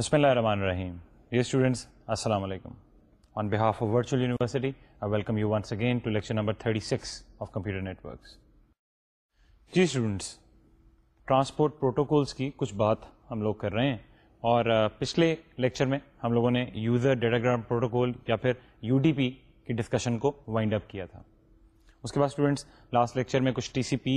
بسم اللہ الرحمن الرحیم یہ اسٹوڈنٹس السلام علیکم on behalf of virtual university I welcome you once again to lecture number thirty six of computer networks جی اسٹوڈنٹس ٹرانسپورٹ پروٹوکولس کی کچھ بات ہم لوگ کر رہے ہیں اور پچھلے لیکچر میں ہم لوگوں نے یوزر ڈیٹاگرام پروٹوکول یا پھر یو ڈی پی کی ڈسکشن کو وائنڈ اپ کیا تھا اس کے بعد اسٹوڈنٹس لاسٹ لیکچر میں کچھ ٹی سی پی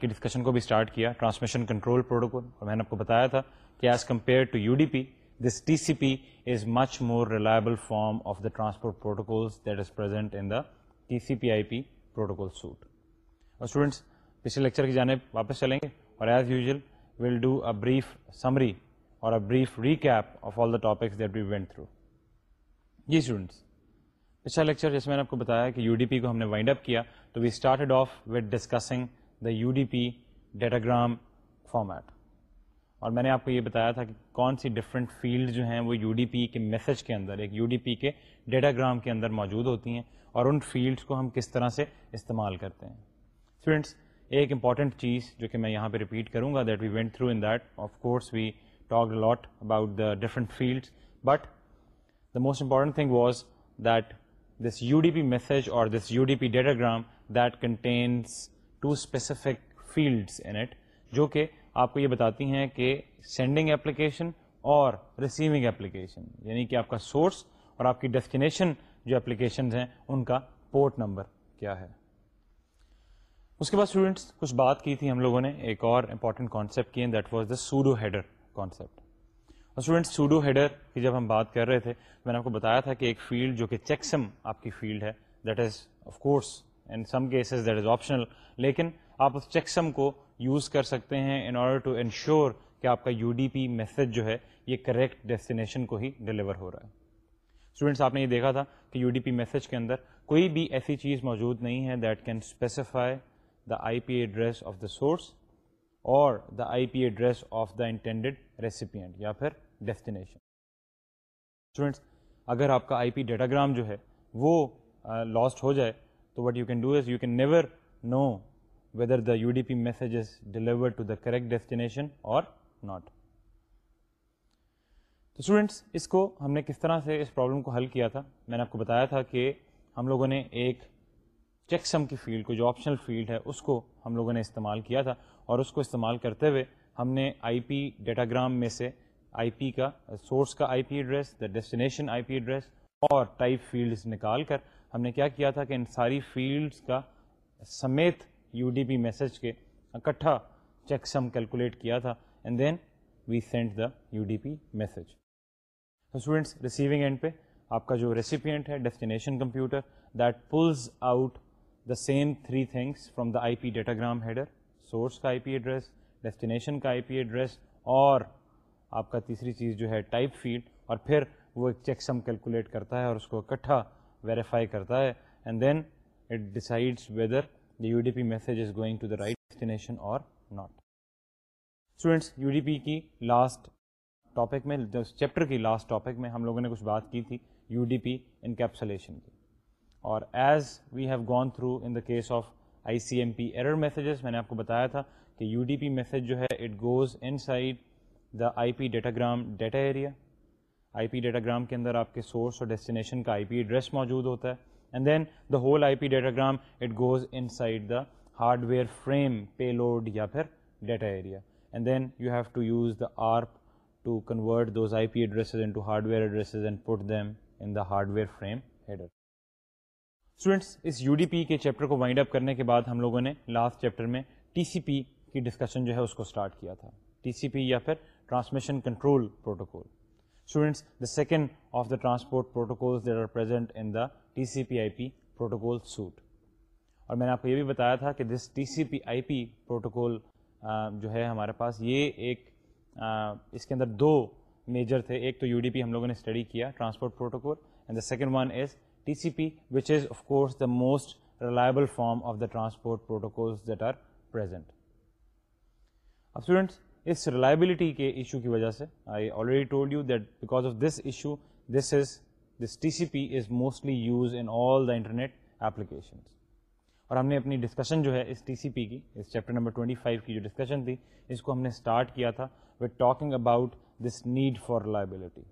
کی ڈسکشن کو بھی اسٹارٹ کیا ٹرانسمیشن کنٹرول پروٹوکول اور میں نے آپ کو بتایا تھا کہ as compare to U D P this T C P is much more reliable form of the transport protocol that is present in the T C P I P protocol suite اور students پچھلے lecture کی جانب واپس چلیں گے اور as usual will do a brief summary اور a brief recap of all the topics that we went through جی اسٹوڈنٹس پچھلا لیکچر جیسے میں نے آپ کو بتایا کہ یو ڈی پی کو ہم نے وائنڈ اپ کیا تو we of discussing the U D P datagram format اور میں نے آپ کو یہ بتایا تھا کہ کون سی ڈفرنٹ فیلڈ جو ہیں وہ یو ڈی پی کے میسج کے اندر ایک یو ڈی پی کے گرام کے اندر موجود ہوتی ہیں اور ان فیلڈس کو ہم کس طرح سے استعمال کرتے ہیں اسٹوڈینٹس ایک امپارٹنٹ چیز جو کہ میں یہاں پہ ریپیٹ کروں گا that we went through in that of course we talk lot about the different fields but the most important thing was that this U D P message اور this U D P gram that contains two specific fields in it جو کہ آپ کو یہ بتاتی ہیں کہ sending application اور ریسیونگ اپلیکیشن یعنی کہ آپ کا سورس اور آپ کی ڈیسٹینیشن جو اپلیکیشنز ہیں ان کا پورٹ نمبر کیا ہے اس کے بعد اسٹوڈنٹس کچھ بات کی تھی ہم لوگوں نے ایک اور امپورٹنٹ کانسیپٹ کی that was the pseudo header concept اور اسٹوڈنٹس سوڈو ہیڈر کی جب ہم بات کر رہے تھے میں نے آپ کو بتایا تھا کہ ایک فیلڈ جو کہ چیکسم آپ کی فیلڈ ہے that is of course in some cases that is optional لیکن آپ اس چیکسم کو یوز کر سکتے ہیں ان آرڈر ٹو انشور کہ آپ کا یو ڈی پی میسج جو ہے یہ کریکٹ ڈیسٹینیشن کو ہی ڈلیور ہو رہا ہے اسٹوڈینٹس آپ نے یہ دیکھا تھا کہ یو ڈی پی میسج کے اندر کوئی بھی ایسی چیز موجود نہیں ہے that can specify the I P address of the source اور the I P address of the intended recipient یا پھر ڈیسٹینیشن اسٹوڈینٹس اگر آپ کا آئی پی ڈیٹاگرام جو ہے وہ لاسٹ ہو جائے تو what you can do is you can never know whether the U D P messages deliver to the correct destination اور ناٹ تو اسٹوڈینٹس اس کو ہم نے کس طرح سے اس پرابلم کو حل کیا تھا میں نے آپ کو بتایا تھا کہ ہم لوگوں نے ایک چیکسم کی فیلڈ کو جو آپشنل فیلڈ ہے اس کو ہم لوگوں نے استعمال کیا تھا اور اس کو استعمال کرتے ہوئے ہم نے آئی پی ڈیٹاگرام میں سے آئی پی کا سورس کا I P address the destination I P address اور ٹائپ فیلڈس نکال کر ہم نے کیا کیا تھا کہ ان ساری فیلڈس کا سمیت یو ڈی پی میسج کے اکٹھا چیک سم کیلکولیٹ کیا تھا and then we send the U D P message students receiving end پہ آپ کا جو ریسیپینٹ ہے destination computer that pulls out the same three things from the I P datagram header source کا I P address destination کا I P address اور آپ کا تیسری چیز جو ہے ٹائپ فیلڈ اور پھر وہ ایک چیک سم کیلکولیٹ کرتا ہے اور اس کو اکٹھا ویریفائی کرتا ہے and then it decides whether the U D P message is going to the right destination اور not students U D P کی لاسٹ ٹاپک میں چیپٹر کی لاسٹ ٹاپک میں ہم لوگوں نے کچھ بات کی تھی یو ڈی پی انکیپسلیشن کی اور as we have gone through in the case of I C M P error messages میں نے آپ کو بتایا تھا کہ یو ڈی پی میسیج جو ہے it goes inside the I P datagram data area I P datagram کے اندر آپ کے سورس اور ڈسٹنیشن کا آئی پی ایڈریس موجود ہوتا ہے and then the whole I P datagram it goes inside the hardware frame payload یا پھر data area and then you have to use the R to convert those I P addresses and put them in the hardware frame students اس U D P کے chapter کو wind up کرنے کے بعد ہم لوگوں نے last chapter میں ٹی سی پی کی ڈسکشن جو ہے اس کو اسٹارٹ کیا تھا ٹی سی پی یا پھر transmission control protocol students the second of the transport protocol in the T C P I P protocol suite اور میں نے آپ کو یہ بھی بتایا تھا کہ this T C P I P protocol جو ہے ہمارے پاس یہ ایک اس کے اندر دو میجر تھے ایک تو یو ڈی پی ہم لوگوں نے اسٹڈی کیا transport protocol and the second one is T C P which is of course the most reliable form of the transport protocols that are present اب اسٹوڈینٹس اس reliability کے issue کی وجہ سے I already told you that because of this issue this is this T C P is mostly use in all the internet applications اور ہم نے اپنی ڈسکشن جو ہے اس ٹی سی پی کی اس چیپٹر نمبر ٹوئنٹی فائیو کی جو ڈسکشن تھی اس کو ہم نے اسٹارٹ کیا تھا with talking about this need for reliability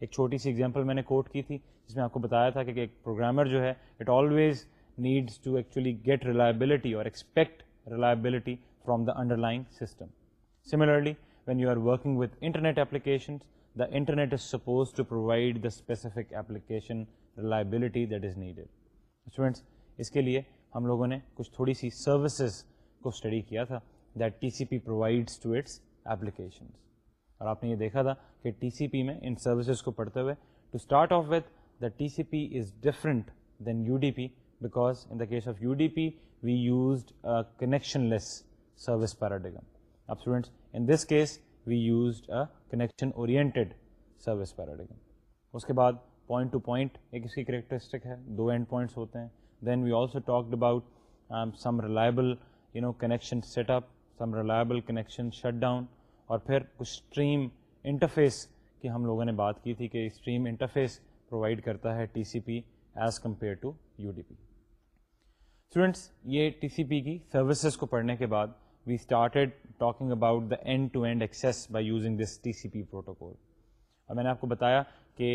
ایک چھوٹی سی ایگزامپل میں نے کوٹ کی تھی جس میں آپ کو بتایا تھا کہ ایک پروگرامر جو ہے it always needs to actually get reliability اور expect reliability from the underlying system similarly when you are working with internet applications the internet is suppose to provide the specific application reliability that is needed students اس کے لیے ہم لوگوں نے کچھ تھوڑی سی سروسز کو اسٹڈی کیا تھا that T C P provides to its applications اور آپ نے یہ دیکھا تھا کہ ٹی سی پی میں ان سروسز کو پڑھتے ہوئے to start off with the T C P is different than U D P because in the case of U D P we used connectionless service paradigm اب students in this case we used a connection oriented service paradigm اس کے بعد point to point ایک اس کی characteristic ہے دو end points ہوتے ہیں then we also talked about some reliable you know connection set up some reliable connection shut down اور پھر کچھ اسٹریم انٹرفیس کی ہم لوگوں نے بات کی تھی کہ اسٹریم انٹرفیس پرووائڈ کرتا ہے T C P as compare to U D P students یہ ٹی سی پی کی سروسز کو پڑھنے کے بعد we started talking about the end to end access by using this T C P protocol اور میں نے آپ کو بتایا کہ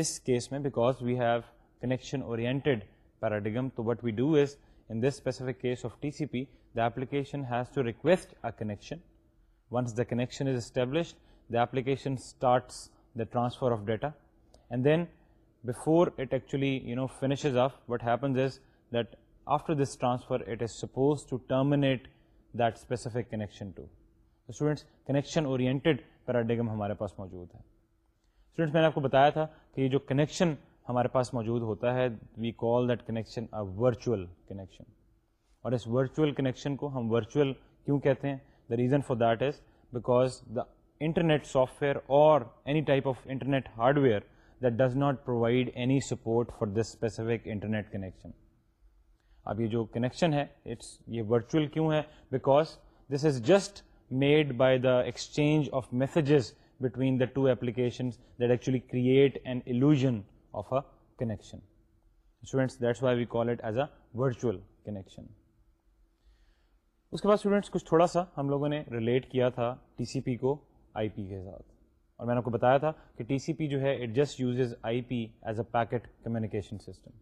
اس کیس میں because we have connection oriented paradigm تو what we do is in this specific case of T C P the application has to request a connection once the connection is established the application starts the transfer of data and then before it actually you know finishes off what happens is that after this transfer it is suppose to terminate that specific connection to students connection oriented paradigm ہمارے پاس موجود ہے students میں نے آپ کو بتایا تھا کہ یہ جو کنیکشن ہمارے پاس موجود ہوتا ہے we call that connection a virtual connection اور اس ورچوئل کنیکشن کو ہم ورچوئل کیوں کہتے ہیں the reason for that is because the internet software اور any type of internet hardware that does not provide any support for this specific internet connection اب یہ جو کنیکشن ہے اٹس یہ ورچوئل کیوں ہے because this is just made by the exchange of messages between the two application that actually create an illusion of a connection students that's why we call it as a virtual connection اس کے بعد students کچھ تھوڑا سا ہم لوگوں نے relate کیا تھا ٹی سی پی کو آئی پی کے ساتھ اور میں نے آپ کو بتایا تھا کہ ٹی سی پی جو ہے it just uses I P as a packet communication system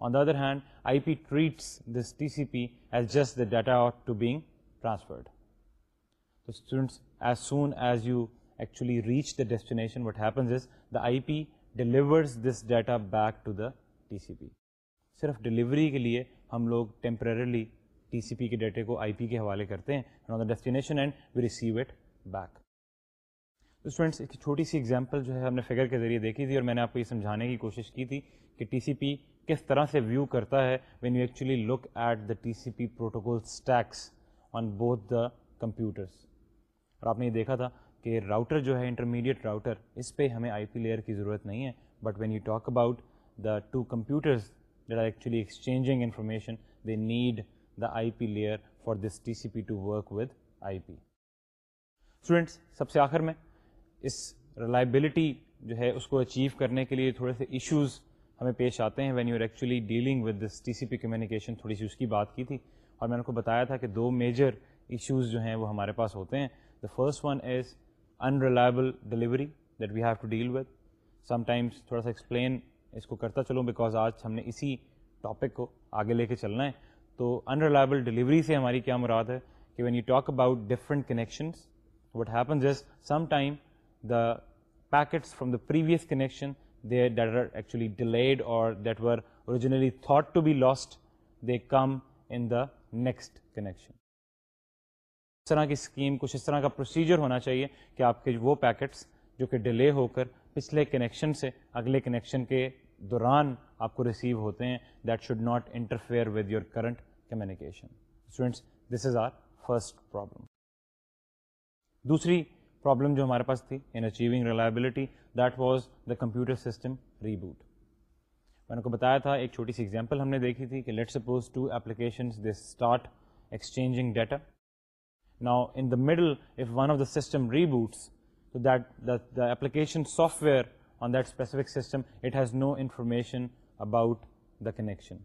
on the other hand I P treats this T C P as just the data ought to being transferred تو students as soon as you actually reach the destination what happens is the I P delivers this data back to the T C P صرف delivery کے لیے ہم لوگ temporarily T C P کے ڈیٹے کو آئی پی کے حوالے کرتے ہیں destination and we receive it back تو اسٹوڈنٹس ایک چھوٹی سی ایگزامپل جو ہے ہم نے فگر کے ذریعے دیکھی تھی اور میں نے آپ کو یہ سمجھانے کی کوشش کی تھی کہ ٹی سی پی کس طرح سے ویو کرتا ہے when you actually look at the T C P protocol stacks on both the computers اور آپ نے یہ دیکھا تھا کہ راؤٹر جو ہے انٹرمیڈیٹ راؤٹر اس پہ ہمیں آئی پی لیئر کی ضرورت نہیں ہے but when you talk about the two computers that are actually exchanging information they need the I P layer for this T C P to work with I P students سب سے آخر میں اس reliability جو ہے اس کو achieve کرنے کے لیے تھوڑے سے ایشوز ہمیں پیش آتے ہیں when you are actually dealing with this T C P communication تھوڑی سی اس کی بات کی تھی اور میں نے ان کو بتایا تھا کہ دو میجر ایشوز جو ہیں وہ ہمارے پاس ہوتے ہیں the first one is unreliable delivery that we have to deal with sometimes تھوڑا سا ایکسپلین اس کو کرتا چلوں بیکاز آج ہم نے اسی ٹاپک کو آگے لے کے چلنا ہے تو ان ریلائبل ڈلیوری سے ہماری کیا مراد ہے کہ when you talk about different connections what happens is some time the packets from the previous connection they that are actually delayed اور دیٹ ویر اور نیکسٹ کنیکشن اس طرح کی اسکیم کچھ اس طرح کا پروسیجر ہونا چاہیے کہ آپ کے وہ پیکٹس جو کہ ڈیلے ہو کر پچھلے کنیکشن سے اگلے کنیکشن کے دوران آپ کو ریسیو ہوتے ہیں that should not interfere with your current communication this is our first problem دوسری پرابلم جو ہمارے پاس تھی in achieving reliability that was the computer system reboot میں نے کو بتایا تھا ایک چھوٹی سی ایگزامپل ہم نے دیکھی تھی کہ let suppose two application they start exchanging data now in the middle of one of the system reboots تو that application software on that specific system it has no information about the connection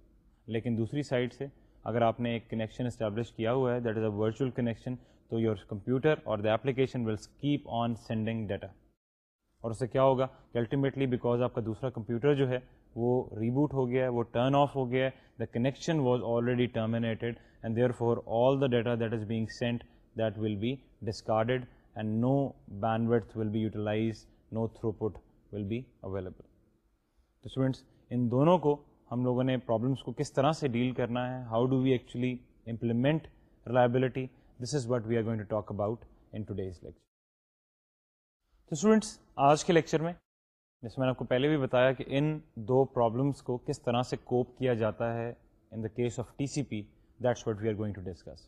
لیکن دوسری side سے اگر آپ نے ایک connection establish کیا ہوا ہے that is a virtual connection تو یور کمپیوٹر اور the application will keep on sending data اور اس سے کیا ہوگا کہ الٹیمیٹلی بیکاز آپ کا دوسرا کمپیوٹر جو ہے وہ ریبوٹ ہو گیا ہے وہ ٹرن آف ہو گیا ہے the connection was already terminated and therefore all the data that is being sent that will be discarded and no will be utilise no throughput will be available تو students ان دونوں کو ہم لوگوں نے problems کو کس طرح سے ڈیل کرنا ہے how do we actually implement reliability this is what we are going to talk about in today's lecture تو اسٹوڈینٹس آج کے لیکچر میں جس میں نے آپ کو پہلے بھی بتایا کہ ان دو پرابلمس کو کس طرح سے کوپ کیا جاتا ہے in the case of T C P that's what we are going to discuss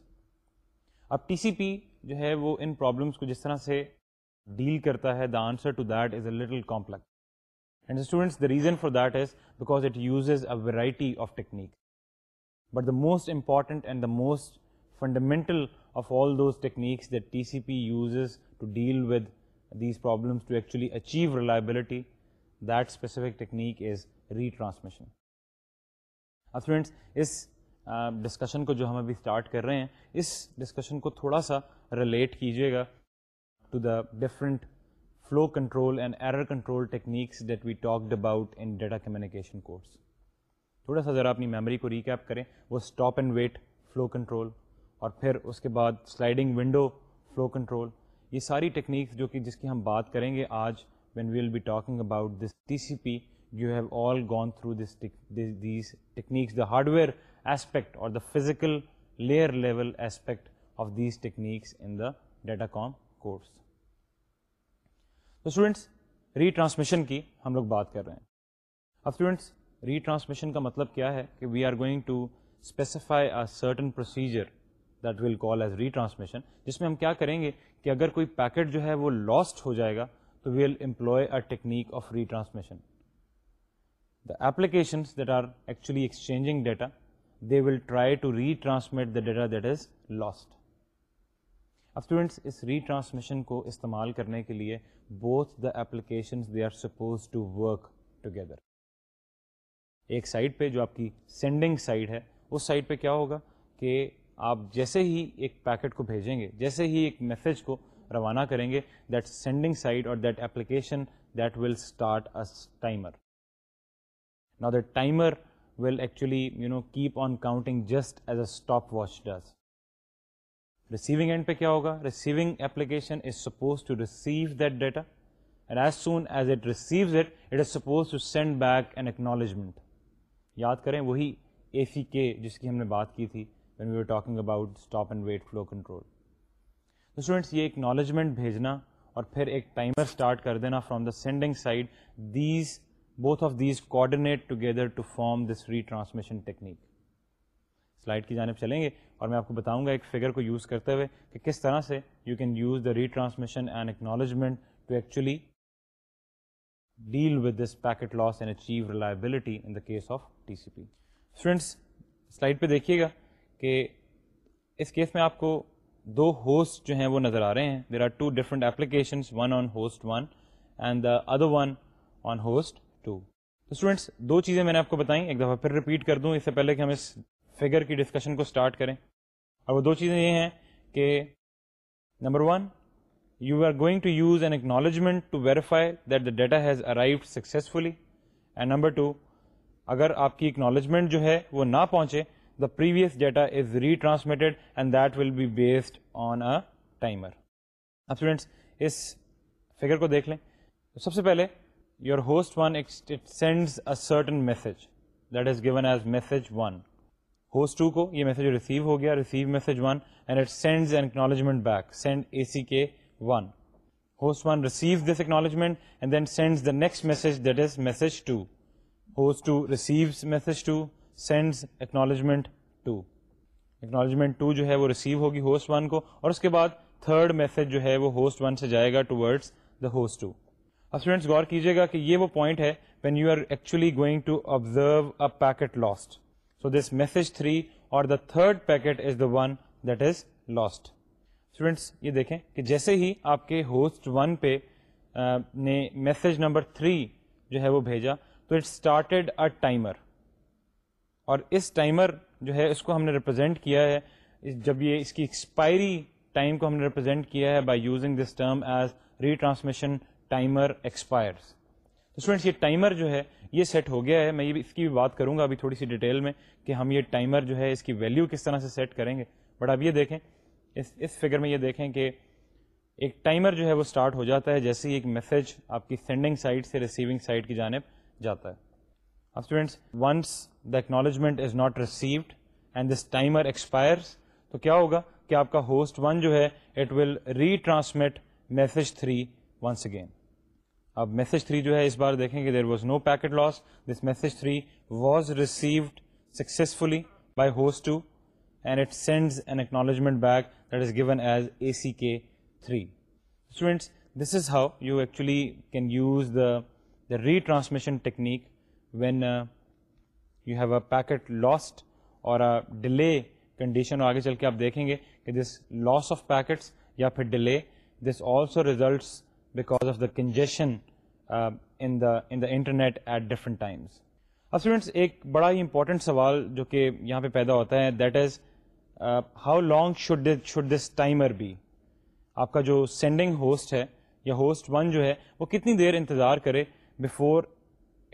اب ٹی سی پی جو ہے وہ ان پرابلمس کو جس طرح سے ڈیل کرتا ہے the answer to that is a little complex and students the reason for that is because it uses a variety of technique but the most important and the most fundamental of all those techniques that T C P uses to deal with these پرابلمچولی achieve reliability that specific technique is retransmission اب friends اس discussion کو جو ہم ابھی start کر رہے ہیں اس discussion کو تھوڑا سا ریلیٹ کیجیے گا to the different flow control and error control techniques that we talked about in data communication course تھوڑا سا ذرا اپنی میموری کو ریکیپ کریں وہ stop and wait flow control اور پھر اس کے بعد سلائڈنگ ونڈو فلو کنٹرول یہ ساری ٹیکنیکس جو کہ جس کی ہم بات کریں گے آج when we will be talking about this T C P you have all gone through this these techniques the hardware aspect اور the physical layer level aspect of these techniques in the data com course تو students retransmission کی ہم لوگ بات کر رہے ہیں اب اسٹوڈینٹس ری ٹرانسمیشن کا مطلب کیا ہے کہ we are going to specify certain procedure that will call as retransmission جس میں ہم کیا کریں گے کہ اگر کوئی پیکٹ جو ہے وہ لاسٹ ہو جائے گا تو we will employ a technique of retransmission the application that are actually exchanging data they will try to retransmit the data that is lost اب اسٹوڈینٹس اس ری ٹرانسمیشن کو استعمال کرنے کے لیے both the application they are suppose to work together ایک site پہ جو آپ کی سینڈنگ سائٹ ہے اس سائٹ پہ کیا ہوگا کہ آپ جیسے ہی ایک پیکٹ کو بھیجیں گے جیسے ہی ایک میسج کو روانہ کریں گے دیٹ سینڈنگ سائڈ اور that application that will start a timer the timer will actually you know keep on counting just as a stop watch does receiving end پہ کیا ہوگا receiving application is suppose to receive that data and as as soon it it it receives is suppose to send back an acknowledgement یاد کریں وہی اے C کے جس کی ہم نے بات کی تھی we are talking about stop and wait flow control یہ اکنالجمنٹ بھیجنا اور پھر ایک ٹائمر اسٹارٹ کر دینا from the sending side these both of these کی جانب چلیں گے اور میں آپ کو بتاؤں گا ایک فگر کو یوز کرتے ہوئے کہ کس طرح سے you can use the retransmission and acknowledgement to actually deal with this packet loss and achieve reliability in the case of T C P students slide پہ دیکھیے گا کہ اس کیس میں آپ کو دو ہوسٹ جو ہیں وہ نظر آ رہے ہیں there are two different applications one on host one and the other one on host two تو اسٹوڈینٹس دو چیزیں میں نے آپ کو بتائیں ایک دفعہ پھر ریپیٹ کر دوں اس سے پہلے کہ ہم اس فگر کی ڈسکشن کو اسٹارٹ کریں اور وہ دو چیزیں یہ ہیں کہ number one you are going to use an acknowledgement to verify that the data has arrived successfully and number two اگر آپ کی اکنالجمنٹ جو ہے وہ نہ پہنچے previous data is retransmitted and that will be based on a timer figure کو دیکھ لیں سب سے پہلے your host sends message that is given as message one host two کو یہ میسج ریسیو ہو گیا receive message one and sends one host one receive this acknowledgement then sends the next message that is message two two receives message two sends acknowledgement two acknowledgement two جو ہے وہ receive ہوگی host one کو اور اس کے بعد third message جو ہے وہ ہوسٹ ون سے جائے گا towards the host two اب اسٹوڈینٹس غور کیجیے گا کہ یہ وہ پوائنٹ ہے when you are actually going to observe a packet lost so this message three اور the third packet is the one that is lost students یہ دیکھیں کہ جیسے ہی آپ کے ہوسٹ ون پہ نے میسج نمبر تھری جو ہے وہ بھیجا تو اٹ اسٹارٹیڈ اے ٹائمر اور اس ٹائمر جو ہے اس کو ہم نے ریپرزینٹ کیا ہے جب یہ اس کی ایکسپائری ٹائم کو ہم نے ریپرزینٹ کیا ہے by using this term as retransmission timer expire students یہ ٹائمر جو ہے یہ سیٹ ہو گیا ہے میں یہ اس کی بھی بات کروں گا ابھی تھوڑی سی ڈیٹیل میں کہ ہم یہ ٹائمر جو ہے اس کی ویلیو کس طرح سے سیٹ کریں گے بٹ اب یہ دیکھیں اس اس فگر میں یہ دیکھیں کہ ایک ٹائمر جو ہے وہ اسٹارٹ ہو جاتا ہے جیسے ہی ایک میسج آپ کی سینڈنگ سائٹ سے ریسیونگ سائٹ کی جانب جاتا ہے اب students once the acknowledgement is not received and this timer expires expire تو کیا ہوگا کہ آپ کا ہوسٹ ون جو ہے it will retransmit message three once again اب میسج تھری جو ہے اس بار دیکھیں کہ there was no packet loss this message three was received successfully by host two and it sends an acknowledgement back that is given as A C K three students this is how you actually can use the the transmission technique when you have a packet lost اور delay condition اور آگے چل کے آپ دیکھیں گے کہ this loss of packets یا پھر delay this also results because of the congestion in the internet at different times اب اسٹوڈینٹس ایک بڑا ہی امپورٹنٹ سوال جو کہ یہاں پہ پیدا ہوتا ہے that is how long should should this timer be آپ کا جو سینڈنگ ہوسٹ ہے یا ہوسٹ ون جو ہے وہ کتنی دیر انتظار کرے before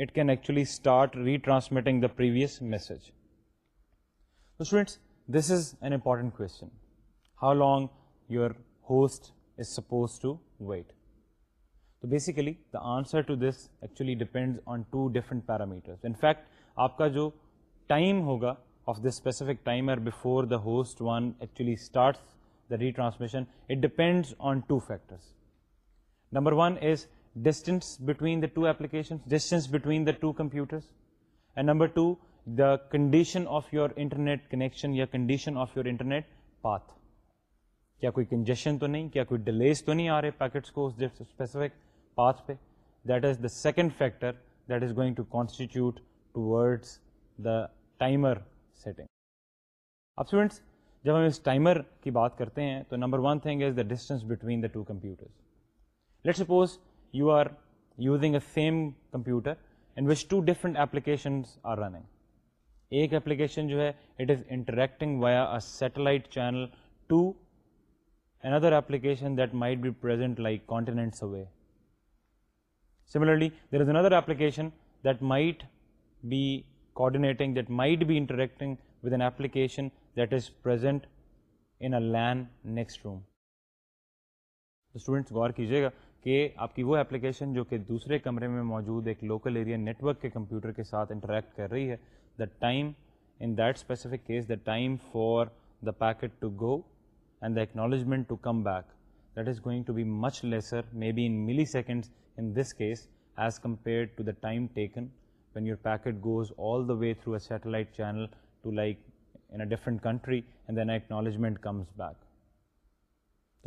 it can actually start retransmitting the previous message this is an important cost is suppose to wait تو basically the answer to this actually depend on two different parameter in fact آپ کا جو ٹائم ہوگا of this specific time before the host one actually on two factor number one is distance between the two applications, distance between the two computers and number two the condition of your internet connection یا condition of your internet path کیا کوئی congestion تو نہیں کیا کوئی delays تو نہیں آ رہے پیکٹس کو اسپیسیفک پاتھ پہ that is the second factor that is going to constitute towards the timer setting اب اسٹوڈینٹس جب ہم اس ٹائمر کی بات کرتے ہیں تو number one thing is the distance between the two computers let suppose you are using a same computer and which two different application ایک ایپلیکیشن جو ہے it is interacting channel to another application that might be present like continents away similarly there is another application that might be coordinating that might be interacting with an application that is present in لینسٹ room students غور کیجیے گا کہ آپ کی وہ application جو کہ دوسرے کمرے میں موجود ایک لوکل ایریا نیٹ ورک کے کمپیوٹر کے ساتھ انٹریکٹ کر رہی ہے the time in that specific case the time for the packet to go and the acknowledgement to come back that is going to be much lesser may be in milliseconds in this case as compare to the time taken when your packet goes all the way through a satellite channel to like in a different country and then acknowledgement comes back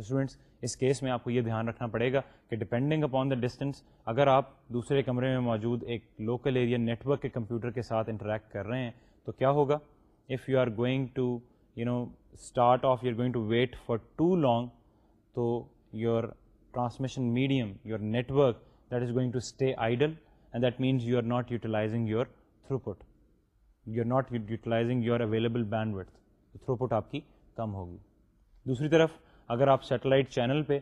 students اس case میں آپ کو یہ دھیان رکھنا پڑے گا کہ ڈپینڈنگ اپان دا ڈسٹینس اگر آپ دوسرے کمرے میں موجود ایک لوکل ایریا نیٹ ورک کے کمپیوٹر کے ساتھ انٹریکٹ کر رہے ہیں تو کیا ہوگا if you are going to you know start off you are going to wait for too long تو your transmission medium your network that is going to stay idle and that means you are not utilising your throughput you are not utilising your available bandwidth throughput آپ کی کم ہوگی دوسری طرف اگر آپ satellite channel پہ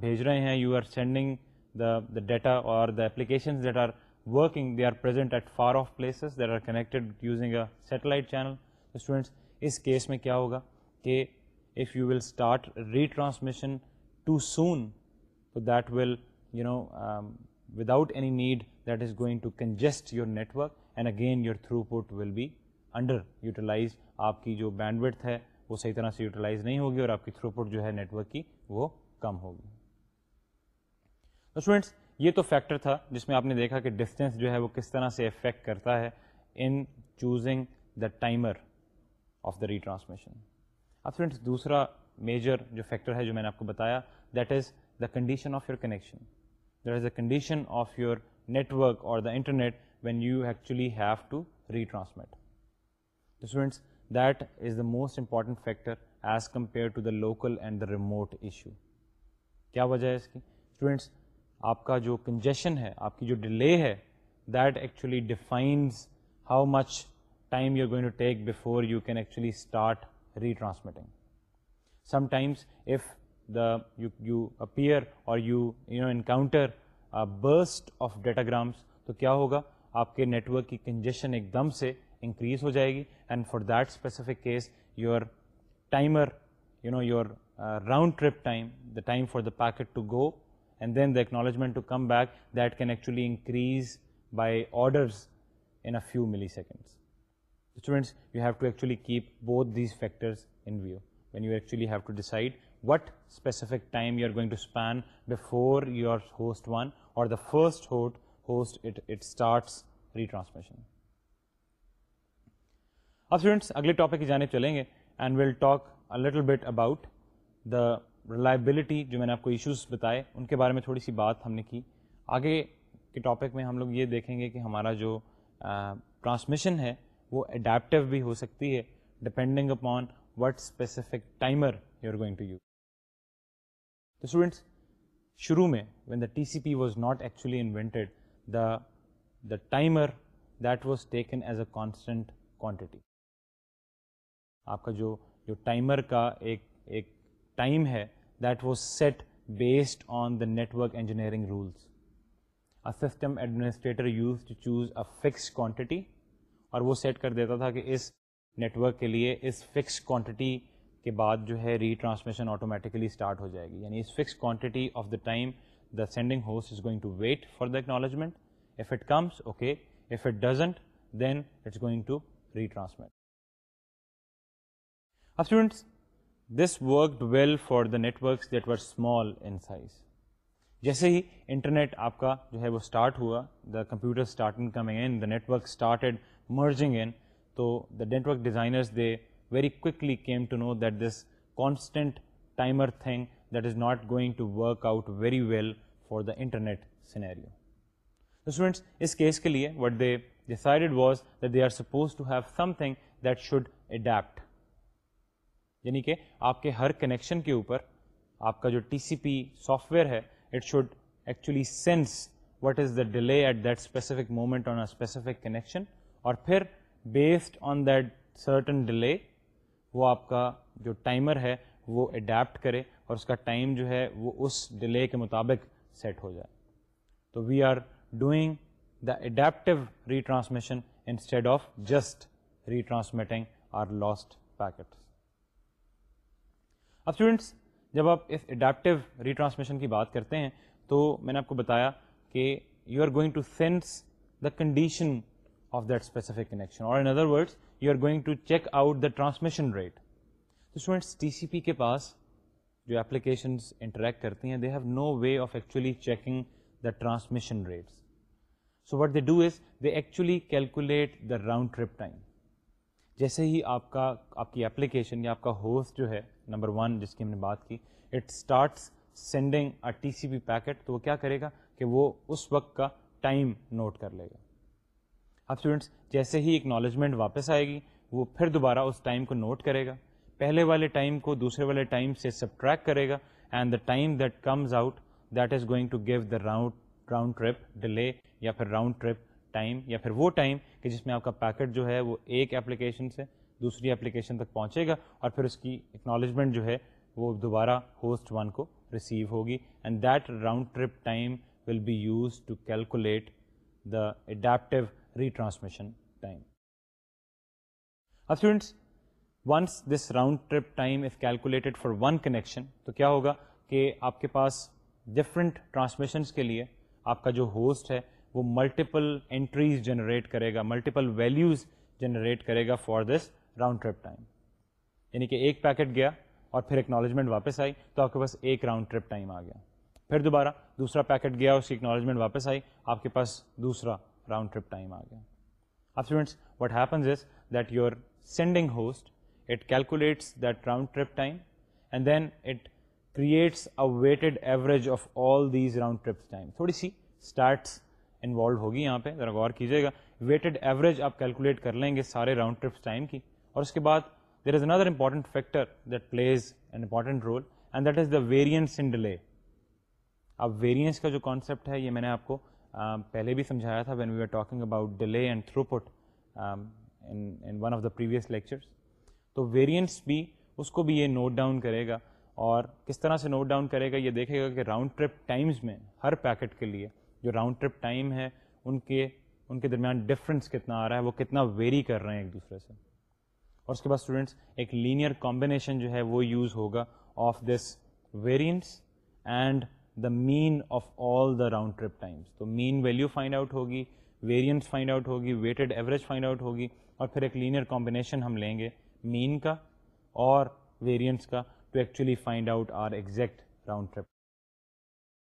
بھیج رہے ہیں you are sending the the data اور the applications that are working they are present at far off places that are connected using a satellite channel students اس کیس میں کیا ہوگا کہ if you will start retransmission that will you know without any need that is going to congest your network and again your throughput will be under utilise آپ کی جو bandwidth ہے وہ صحیح طرح سے utilise نہیں ہوگی اور آپ کی تھرو پٹ جو ہے نیٹورک کی وہ کم ہوگی تو اسٹوڈینٹس یہ تو فیکٹر تھا جس میں آپ نے دیکھا کہ ڈسٹینس جو ہے وہ کس طرح سے افیکٹ کرتا ہے in choosing the timer of the retransmission اب دوسرا میجر جو فیکٹر ہے جو میں نے آپ کو بتایا that is the condition of your connection that is the condition of your network اور the internet when you actually have to students that is the most important factor as compare to the local and the remote issue کیا وجہ ہے اس کی students آپ کا جو congestion ہے آپ کی جو ڈیلے ہے that actually defines how much time you are going to take before you can actually start re retransmitting sometimes if the you appear اور you you know encounter burst of datagrams تو کیا ہوگا آپ کے network کی congestion ایک دم سے انکریز ہو جائے گی and for that specific case your timer you know your round trip time the time for the packet to go and then the acknowledgement to come back that can actually increase by orders in a few milliseconds you have to actually keep both these factors in view when you actually have to decide what specific time you are going to Spain before you are host one اور the first host host it starts retransmission اب students اگلے topic کی جانب چلیں گے and will talk little bit about the reliability جو میں نے آپ کو ایشوز بتائے ان کے بارے میں تھوڑی سی بات ہم نے کی آگے کے ٹاپک میں ہم لوگ یہ دیکھیں گے کہ ہمارا جو ٹرانسمیشن ہے وہ اڈیپٹیو بھی ہو سکتی ہے depending upon what specific timer you are going to use تو اسٹوڈنٹس شروع میں when the T C P was not actually invented the the timer that was taken as a constant quantity آپ کا جو جو ٹائمر کا ایک ایک ٹائم ہے that was set based on the network engineering rules system administrator use to choose a fix quantity اور وہ سیٹ کر دیتا تھا کہ اس نیٹورک کے لیے اس فکس کوانٹٹی کے بعد جو ہے ری ٹرانسمیشن آٹومیٹکلی اسٹارٹ ہو جائے گی یعنی اس fix quantity of the time the sending host is going to wait for the acknowledgement if it comes okay if it doesn't then it's going to retransmit اب students this worked well for the networks that were small in size جیسے ہی internet آپ کا جو ہے وہ start ہوا the computer coming in the network started merging in تو the network designers they very quickly came to know that this constant timer thing that is not going to work out very well for the internet scenario scenarios اس case کے لیے what they decide was that they are suppose to have something that should adapt یعنی کہ آپ کے ہر connection کے اوپر آپ کا جو T C P software ہے it should actually sense what is the delay at that specific moment on a specific connection اور پھر based on that certain delay وہ آپ کا جو ٹائمر ہے وہ اڈیپٹ کرے اور اس کا ٹائم جو ہے وہ اس ڈیلے کے مطابق سیٹ ہو جائے تو we are doing the re retransmission instead of just retransmitting our last packet اب اسٹوڈنٹس جب آپ اس اڈیپٹیو ریٹرانسمیشن کی بات کرتے ہیں تو میں نے آپ کو بتایا کہ you are going to sense the condition of that specific connection اور in other words you are going to check out the transmission rate تو اسٹوڈینٹس ٹی سی پی کے پاس جو ایپلیکیشنس انٹریکٹ کرتی ہیں they have no way of actually checking the transmission rates so what they do is they actually calculate the round trip time جیسے ہی آپ کا آپ کی ایپلیکیشن یا آپ کا ہوسٹ جو ہے نمبر ون جس کی ہم نے بات کی it starts sending a T C P packet تو وہ کیا کرے گا کہ وہ اس وقت کا ٹائم نوٹ کر لے گا اب اسٹوڈنٹس جیسے ہی اکنالجمنٹ واپس آئے گی وہ پھر دوبارہ اس ٹائم کو نوٹ کرے گا پہلے والے ٹائم کو دوسرے والے ٹائم سے سبٹریک کرے گا and the time that comes out that is going to give the round round trip delay یا پھر راؤنڈ ٹرپ ٹائم یا پھر وہ ٹائم کہ جس میں آپ کا پیکٹ جو ہے وہ ایک اپلیکیشن سے دوسری اپلیکیشن تک پہنچے گا اور پھر اس کی اکنالجمنٹ جو ہے وہ دوبارہ ہوسٹ ون کو ریسیو ہوگی and that round trip time will be use to calculate the adaptive retransmission time اب students once this round trip time if calculated for one connection تو کیا ہوگا کہ آپ کے پاس ڈفرینٹ ٹرانسمیشنس کے لیے آپ کا جو ہوسٹ ہے وہ ملٹیپل انٹریز جنریٹ کرے گا ملٹیپل ویلیوز جنریٹ کرے گا for this round trip time یعنی کہ ایک پیکٹ گیا اور پھر اکنالجمنٹ واپس آئی تو آپ کے پاس ایک راؤنڈ ٹرپ ٹائم آ گیا پھر دوبارہ دوسرا پیکٹ گیا اس کی اکنالجمنٹ واپس آئی آپ کے پاس دوسرا راؤنڈ ٹرپ ٹائم آ گیا اب students what happens is that your sending host it calculates that round trip time and then it creates a weighted average of all these round trip time تھوڑی سی اسٹارٹس انوالو ہوگی یہاں پہ ذرا غور کیجیے گا ویٹڈ ایوریج آپ کیلکولیٹ کر لیں گے سارے راؤنڈ ٹرپس ٹائم کی اور اس کے بعد there is another important factor that plays an important role and that is the variance in delay اب ویریئنس کا جو کانسیپٹ ہے یہ میں نے آپ کو پہلے بھی سمجھایا تھا when we are talking about delay and throughput in one of the previous lectures تو ویریئنس بھی اس کو بھی یہ نوٹ ڈاؤن کرے گا اور کس طرح سے نوٹ ڈاؤن کرے گا یہ دیکھے گا کہ راؤنڈ ٹرپ ٹائمز میں ہر پیکٹ کے لیے جو راؤنڈ ٹرپ ٹائم ہے ان کے ان کے درمیان ڈفرینس کتنا آ رہا ہے وہ کتنا ویری کر رہے ہیں ایک دوسرے سے اور اس کے بعد اسٹوڈنٹس ایک لینئر کمبینیشن جو ہے وہ یوز ہوگا of this variants and the mean of all the round trip times تو مین ویلیو فائنڈ آؤٹ ہوگی ویریئنٹس فائنڈ آؤٹ ہوگی ویٹڈ ایوریج فائنڈ آؤٹ ہوگی اور پھر ایک لینئر کمبینیشن ہم لیں گے مین کا اور ویریئنٹس کا to actually find out our exact round trip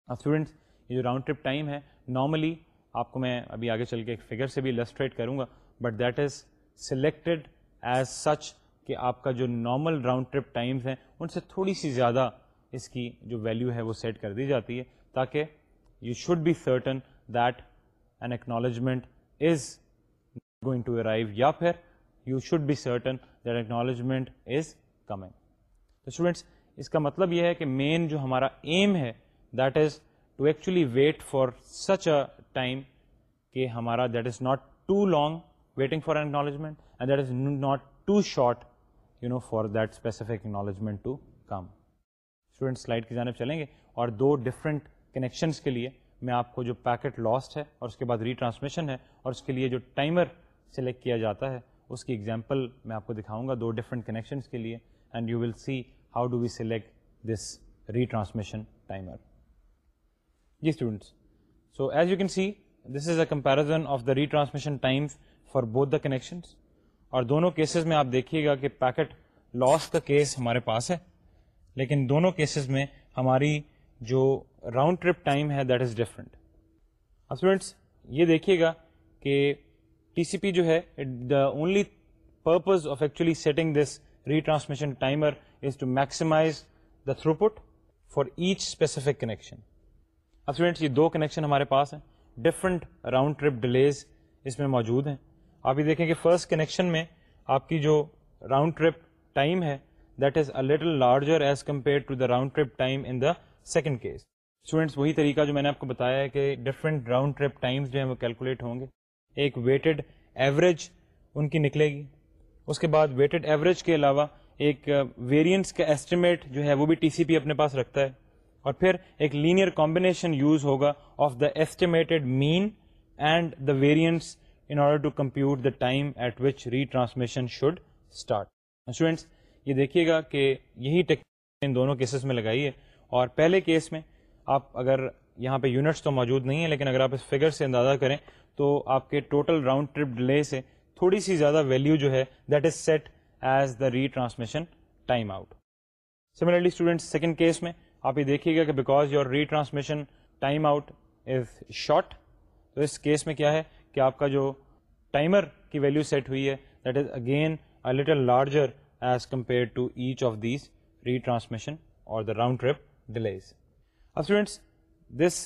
اب اسٹوڈنٹس یہ جو راؤنڈ ٹرپ ٹائم ہے نارملی آپ کو میں ابھی آگے چل کے ایک فگر سے بھی السٹریٹ کروں گا but that is selected as such کہ آپ کا جو نارمل راؤنڈ ٹرپ ٹائمس ہیں ان سے تھوڑی سی زیادہ اس کی جو ویلیو ہے وہ سیٹ کر دی جاتی ہے تاکہ you should be certain that an acknowledgement is going to arrive یا پھر you should be certain that acknowledgement is coming تو اسٹوڈنٹس اس کا مطلب یہ ہے کہ مین جو ہمارا ایم ہے that is to actually wait for such a time کہ ہمارا that is not too long waiting for acknowledgement and that is not too short you know for that specific acknowledgement to come students light کی جانب چلیں گے اور دو different connections کے لیے میں آپ کو جو پیکٹ لاسٹ ہے اور اس کے بعد ری ٹرانسمیشن ہے اور اس کے لیے جو ٹائمر سلیکٹ کیا جاتا ہے اس کی ایگزامپل میں آپ کو دکھاؤں گا دو ڈفرینٹ کنیکشنس کے لیے and you will see how do we select this retransmission timer جی students so as you can see this is a comparison of the retransmission times for both the connection اور دونوں cases میں آپ دیکھیے گا کہ packet loss کا case ہمارے پاس ہے لیکن دونوں کیسز میں ہماری جو راؤنڈ ٹرپ ٹائم ہے دیٹ از ڈفرنٹ اب اسٹوڈینٹس یہ دیکھیے گا کہ ٹی سی پی جو ہے the only purpose of actually setting this retransmission timer is to maximize the throughput for each specific connection اب اسٹوڈینٹس یہ دو کنیکشن ہمارے پاس ہیں ڈفرنٹ راؤنڈ ٹرپ ڈیلیز اس میں موجود ہیں آپ یہ دیکھیں کہ فرسٹ کنیکشن میں آپ کی جو راؤنڈ ٹرپ ٹائم ہے that is a little larger as compare to the round trip time in the second case students وہی طریقہ جو میں نے آپ کو بتایا ہے کہ ڈفرینٹ راؤنڈ ٹرپ ٹائمس جو ہیں وہ کیلکولیٹ ہوں گے ایک ویٹڈ ایوریج ان کی نکلے گی اس کے بعد ویٹڈ ایوریج کے علاوہ ایک ویریئنٹس کا ایسٹیمیٹ جو ہے وہ بھی ٹی سی پی اپنے پاس رکھتا ہے اور پھر ایک لینئر کامبینیشن یوز ہوگا of the estimated mean and the variance in order to compute the time at which retransmission students یہ دیکھیے گا کہ یہی ٹیکنیک ان دونوں کیسز میں لگائی ہے اور پہلے کیس میں آپ اگر یہاں پہ یونٹس تو موجود نہیں ہیں لیکن اگر آپ اس فگر سے اندازہ کریں تو آپ کے ٹوٹل راؤنڈ ٹرپ ڈیلے سے تھوڑی سی زیادہ ویلیو جو ہے that is set as the retransmission time out similarly students second case میں آپ یہ دیکھیے گا کہ because your retransmission time out is short تو اس کیس میں کیا ہے کہ آپ کا جو ٹائمر کی ویلو سیٹ ہوئی ہے that is again a little larger as compare to each of these retransmission اور دا راؤنڈ ٹرپ ڈیلیز اب students this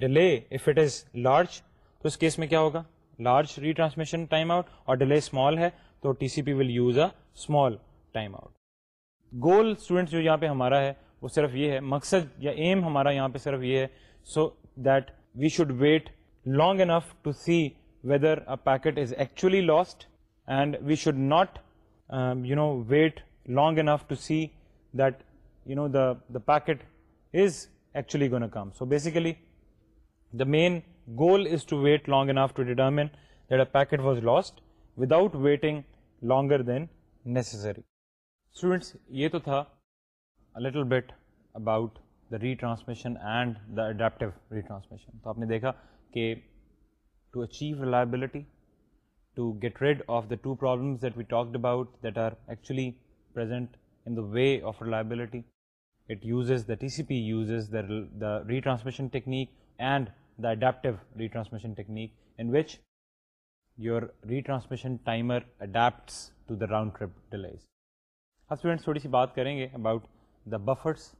delay if it is large تو اس کیس میں کیا ہوگا large retransmission time out اور delay small ہے تو T C P will use a small time out goal students جو یہاں پہ ہمارا ہے وہ صرف یہ ہے مقصد یا ایم ہمارا یہاں پہ صرف یہ ہے so that we should wait long enough to see whether a packet is actually lost and we should not you know wait long enough to see do know the the packet is actually gone a come so basically the main goal is to wait long enough to determine a packet was lost without waiting longer than necessary students یہ تو تھا little bit about the retransmission and the adaptive retransmission تو آپ نے دیکھا کہ to achieve reliability to get rid of the two problems that we talk about that are actually in the way of reliability TCP uses the the retransmission technique and the adaptive retransmission technique in which your retransmission adaptive the rounds تھوڑی سی بات کریں گے about the buffers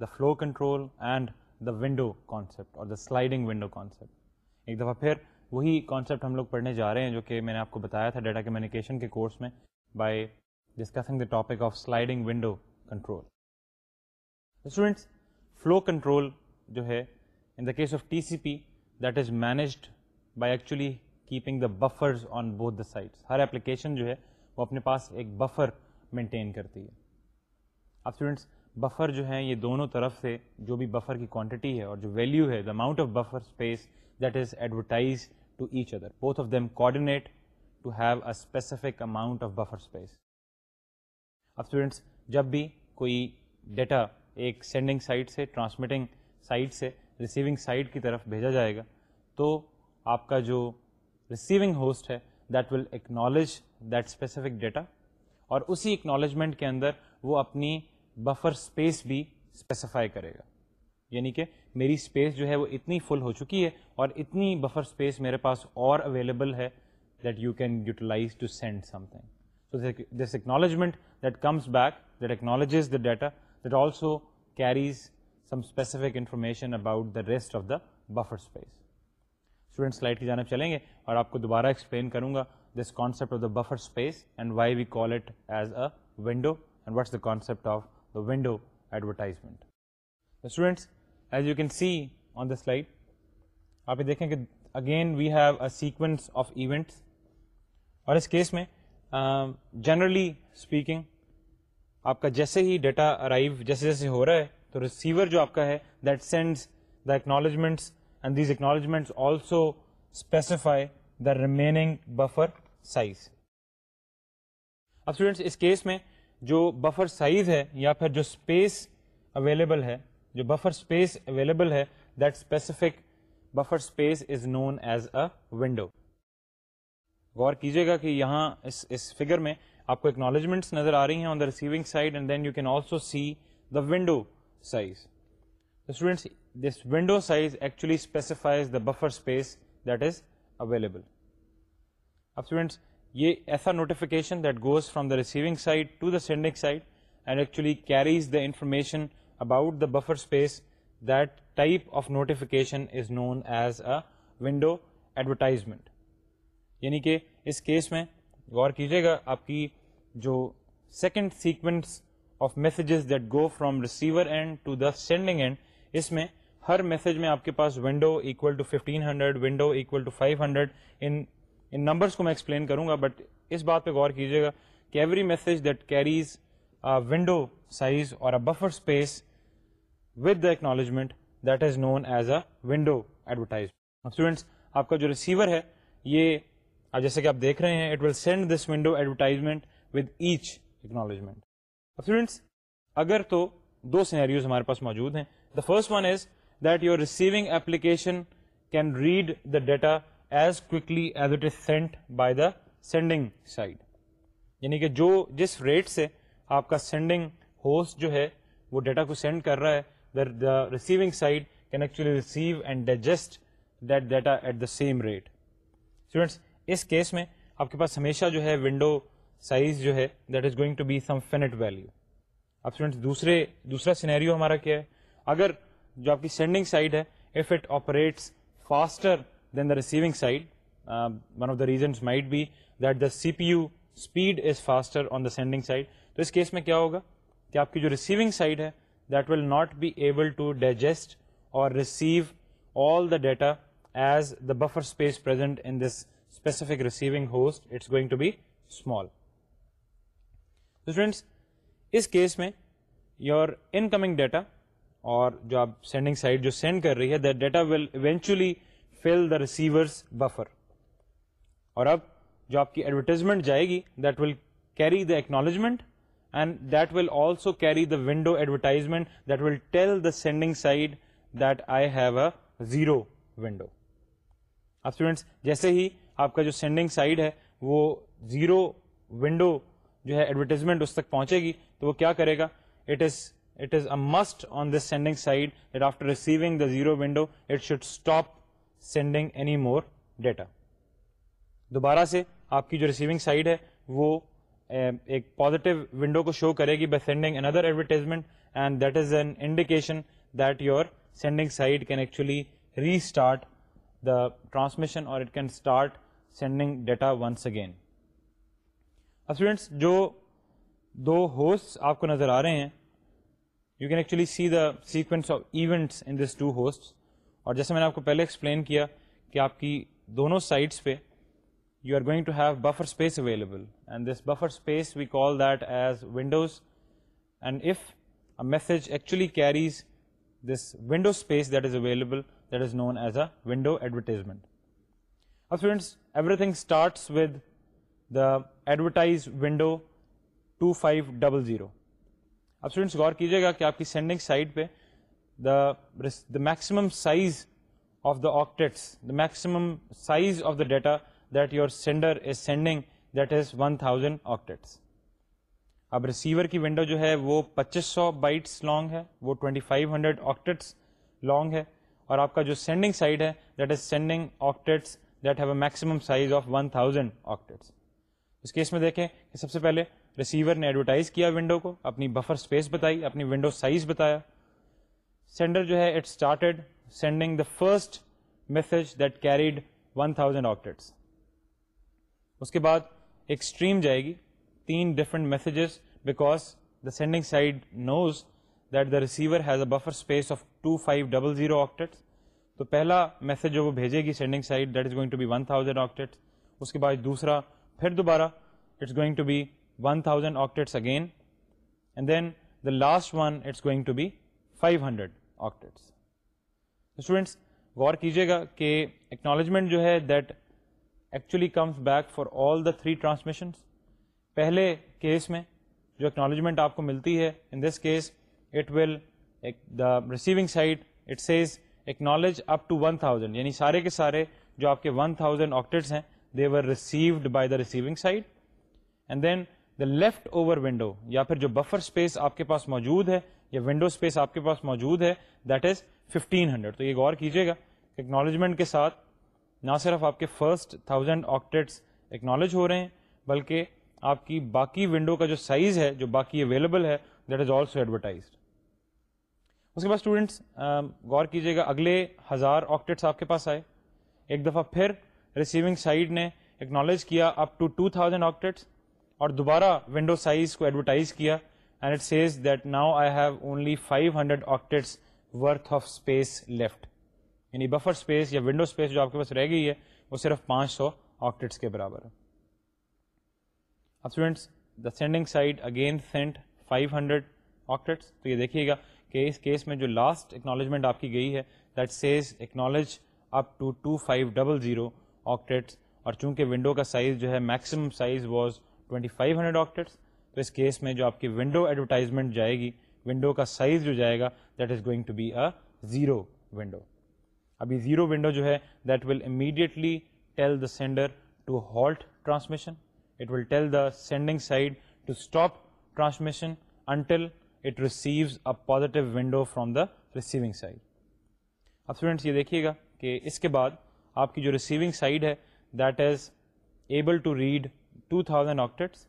the flow control and the window concept اور the sliding window concept ایک دفعہ پھر وہی کانسیپٹ ہم لوگ پڑھنے جا رہے ہیں جو کہ میں نے آپ کو بتایا تھا ڈیٹا کمیونیکیشن کے کورس میں by discussing the topic of sliding window control students flow control جو ہے in the case of T C P that is managed by actually keeping the buffers on both the sides ہر application جو ہے وہ اپنے پاس ایک buffer maintain کرتی ہے اب اسٹوڈینٹس بفر جو ہیں یہ دونوں طرف سے جو بھی بفر کی کوانٹٹی ہے اور جو ویلیو ہے the amount of buffer space that is advertise to H ادرڈینٹ to have a amount of buffer space اب اسٹوڈینٹس جب بھی کوئی ڈیٹا ایک سینڈنگ سائٹ سے سائٹ سے ریسیونگ سائٹ کی طرف بھیجا جائے گا تو آپ کا جو ریسیونگ ہوسٹ ہے that will acknowledge that specific data اور اسی اکنالجمنٹ کے اندر وہ اپنی بفر اسپیس بھی اسپیسیفائی کرے گا یعنی کہ میری اسپیس جو ہے وہ اتنی فل ہو چکی ہے اور اتنی بفر اسپیس میرے پاس اور اویلیبل ہے that you can utilize to send something so this acknowledgement that comes back that acknowledges the data that also carries some specific information about the rest of the buffer space students light کی جانب چلیں گے اور آپ کو دوبارہ explain کروں گا this concept of the buffer space and why we call it as a window and what's the concept of the window advertisement students as you can see on the slide آپ یہ دیکھیں کہ again we have a sequence of events اور اس case میں generally um, speaking آپ کا جیسے ہی ڈیٹا ارائیو جیسے جیسے ہو رہا ہے تو ریسیور جو آپ کا ہے that sends the acknowledgements and these also specify the remaining buffer size اب اسٹوڈینٹس اس کیس میں جو بفر سائز ہے یا پھر جو اسپیس اویلیبل ہے جو بفر اسپیس اویلیبل ہے that specific buffer space is known as a window غور کیجیے گا کہ یہاں اس اس فگر میں آپ کو اکنالجمنٹس نظر آ رہی ہیں on the receiving side and then you can also see the window size students this window size actually specifies the buffer space that is available اب اسٹوڈینٹس یہ ایسا notification that goes from the receiving side to the sending side and actually carries the information about the buffer space that type of notification is known as a window advertisement یعنی کہ اس case میں غور کیجیے گا آپ کی جو second sequence of messages that go from receiver end to the sending end اس میں ہر میسج میں آپ کے پاس window equal to fifteen hundred window equal to five hundred in in numbers کو میں ایکسپلین کروں گا بٹ اس بات پہ غور کیجیے گا کہ every message that carries window size اور a buffer space with داجمنٹ that is known as a window advertisements آپ کا جو ریسیور ہے یہ جیسے کہ آپ دیکھ رہے ہیں اگر تو دو سینیریوز ہمارے پاس موجود ہیں the first one is that your receiving application can read the data as quickly as it is sent by the sending side یعنی کہ جو جس ریٹ سے آپ کا سینڈنگ ہوس جو ہے وہ ڈیٹا کو سینڈ کر رہا ہے data receiving side can actually receive and digest that that a at the same rate students اس کیس میں آپ کے پاس ہمیشہ جو ہے ونڈو سائز جو ہے that is going to be some finite value اب اسٹوڈینٹس دوسرے دوسرا سینیریو ہمارا کیا ہے اگر جو آپ کی سینڈنگ سائڈ ہے if it operates faster than the receiving side one of the reasons might be that the C P U speed is faster on the sending side تو اس کیس میں کیا ہوگا کہ آپ کی جو ریسیونگ سائڈ ہے not be able to digest اور receive all the data as the buffer space پر this specific receiving host it's going to be small اس کیس میں یور ان کمنگ ڈیٹا اور جو آپ سینڈنگ سائٹ جو send کر رہی ہے data will eventually fill the receiver's buffer اور اب جو آپ کی ایڈورٹیزمنٹ جائے گی will carry the acknowledgement also carry the window advertisement that will tell the sending side that I have a zero window اب اسٹوڈینٹس جیسے ہی آپ کا جو سینڈنگ سائڈ ہے وہ زیرو ونڈو جو ہے ایڈورٹیزمنٹ اس تک پہنچے گی تو وہ کیا کرے گا it it is is a must on this sending side it after receiving the zero window it should stop sending any more data دوبارہ سے آپ کی جو ریسیونگ سائڈ ہے وہ Um, ایک پازیٹیو ونڈو کو شو کرے گی by sending other advertisement and that is an indication that your sending site can actually restart the transmission اور it can start sending data once again students جو دو host آپ کو نظر آ رہے ہیں you can actually see the sequence of events in this two host اور جیسے میں نے آپ کو پہلے ایکسپلین کیا کہ آپ کی دونوں سائٹس پہ فر space available and this buffer space we call that ایزوز اینڈ ایفیج actually carries this window space available that is known as a advertisement اب friends every thing start with the advertise window two five double zero اب friends گور کیجیے گا کہ آپ کی سینڈنگ سائٹ پہ maximum size of the octets maximum size of the data that your sender is sending that is one thousand octets اب receiver کی ونڈو جو ہے وہ پچیس سو بائٹس لانگ ہے وہ twenty five hundred octets long ہے اور آپ کا جو سینڈنگ سائڈ ہے that is sending octets that have a maximum size of one thousand octets اس کیس میں دیکھیں کہ سب سے پہلے ریسیور نے ایڈورٹائز کیا ونڈو کو اپنی بفر اسپیس بتائی اپنی ونڈو سائز بتایا سینڈر جو ہے it started sending the first message that carried one thousand octets اس کے بعد ایک اسٹریم جائے گی تین different messages because the sending side knows that the receiver has a buffer space of two five double zero octets تو پہلا message جو وہ بھیجے گی sending side that is going to be one thousand octets اس کے بعد دوسرا پھر دوبارہ it's going to be one thousand octets again and then the last one it's going to be five hundred octets students غور کیجیے گا کہ اکنالجمنٹ جو ہے that actually comes back for all the three transmissions پہلے case میں جو acknowledgement آپ کو ملتی ہے in this case it will the receiving side it says acknowledge up to one thousand یعنی سارے کے سارے جو آپ کے ون تھاؤزینڈ آکٹرس ہیں they were received by the receiving side and then the left over window یا پھر جو بفر اسپیس آپ کے پاس موجود ہے یا ونڈو اسپیس آپ کے پاس موجود ہے دیٹ از ففٹین ہنڈریڈ تو یہ غور کیجیے گا کہ اکنالجمنٹ کے ساتھ نہ صرف آپ کے فرسٹ تھاؤزینڈ آکٹیٹس اکنالج ہو رہے ہیں بلکہ آپ کی باقی ونڈو کا جو سائز ہے جو باقی اویلیبل ہے دیٹ از آلسو ایڈورٹائزڈ اس کے بعد اسٹوڈنٹس غور کیجیے گا اگلے ہزار آکٹیٹس آپ کے پاس آئے ایک دفعہ پھر ریسیونگ سائڈ نے اکنالج کیا up to two thousand octets اور دوبارہ ونڈو سائز کو ایڈورٹائز کیا and it says that now I have only five hundred octets worth of space left یعنی بفر اسپیس یا ونڈو اسپیس جو آپ کے پاس رہ گئی ہے وہ صرف پانچ سو آکٹس کے برابر ہے اب students the sending side again sent five hundred octets تو یہ دیکھیے گا کہ اس کیس میں جو لاسٹ اکنالجمنٹ آپ کی گئی ہے that says acknowledge up to two five double zero octets اور چونکہ ونڈو کا سائز جو ہے maximum size was twenty five hundred octets تو اس کیس میں جو آپ کی ونڈو ایڈورٹائزمنٹ جائے گی ونڈو کا سائز جو جائے گا that is going to be a zero window ابھی زیرو ونڈو جو ہے that will immediately tell the sender to halt transmission it will tell the sending side to stop transmission until it receives a positive window from the receiving side اب students یہ دیکھیے گا کہ اس کے بعد آپ کی جو ریسیونگ سائڈ ہے that is able to read two thousand octets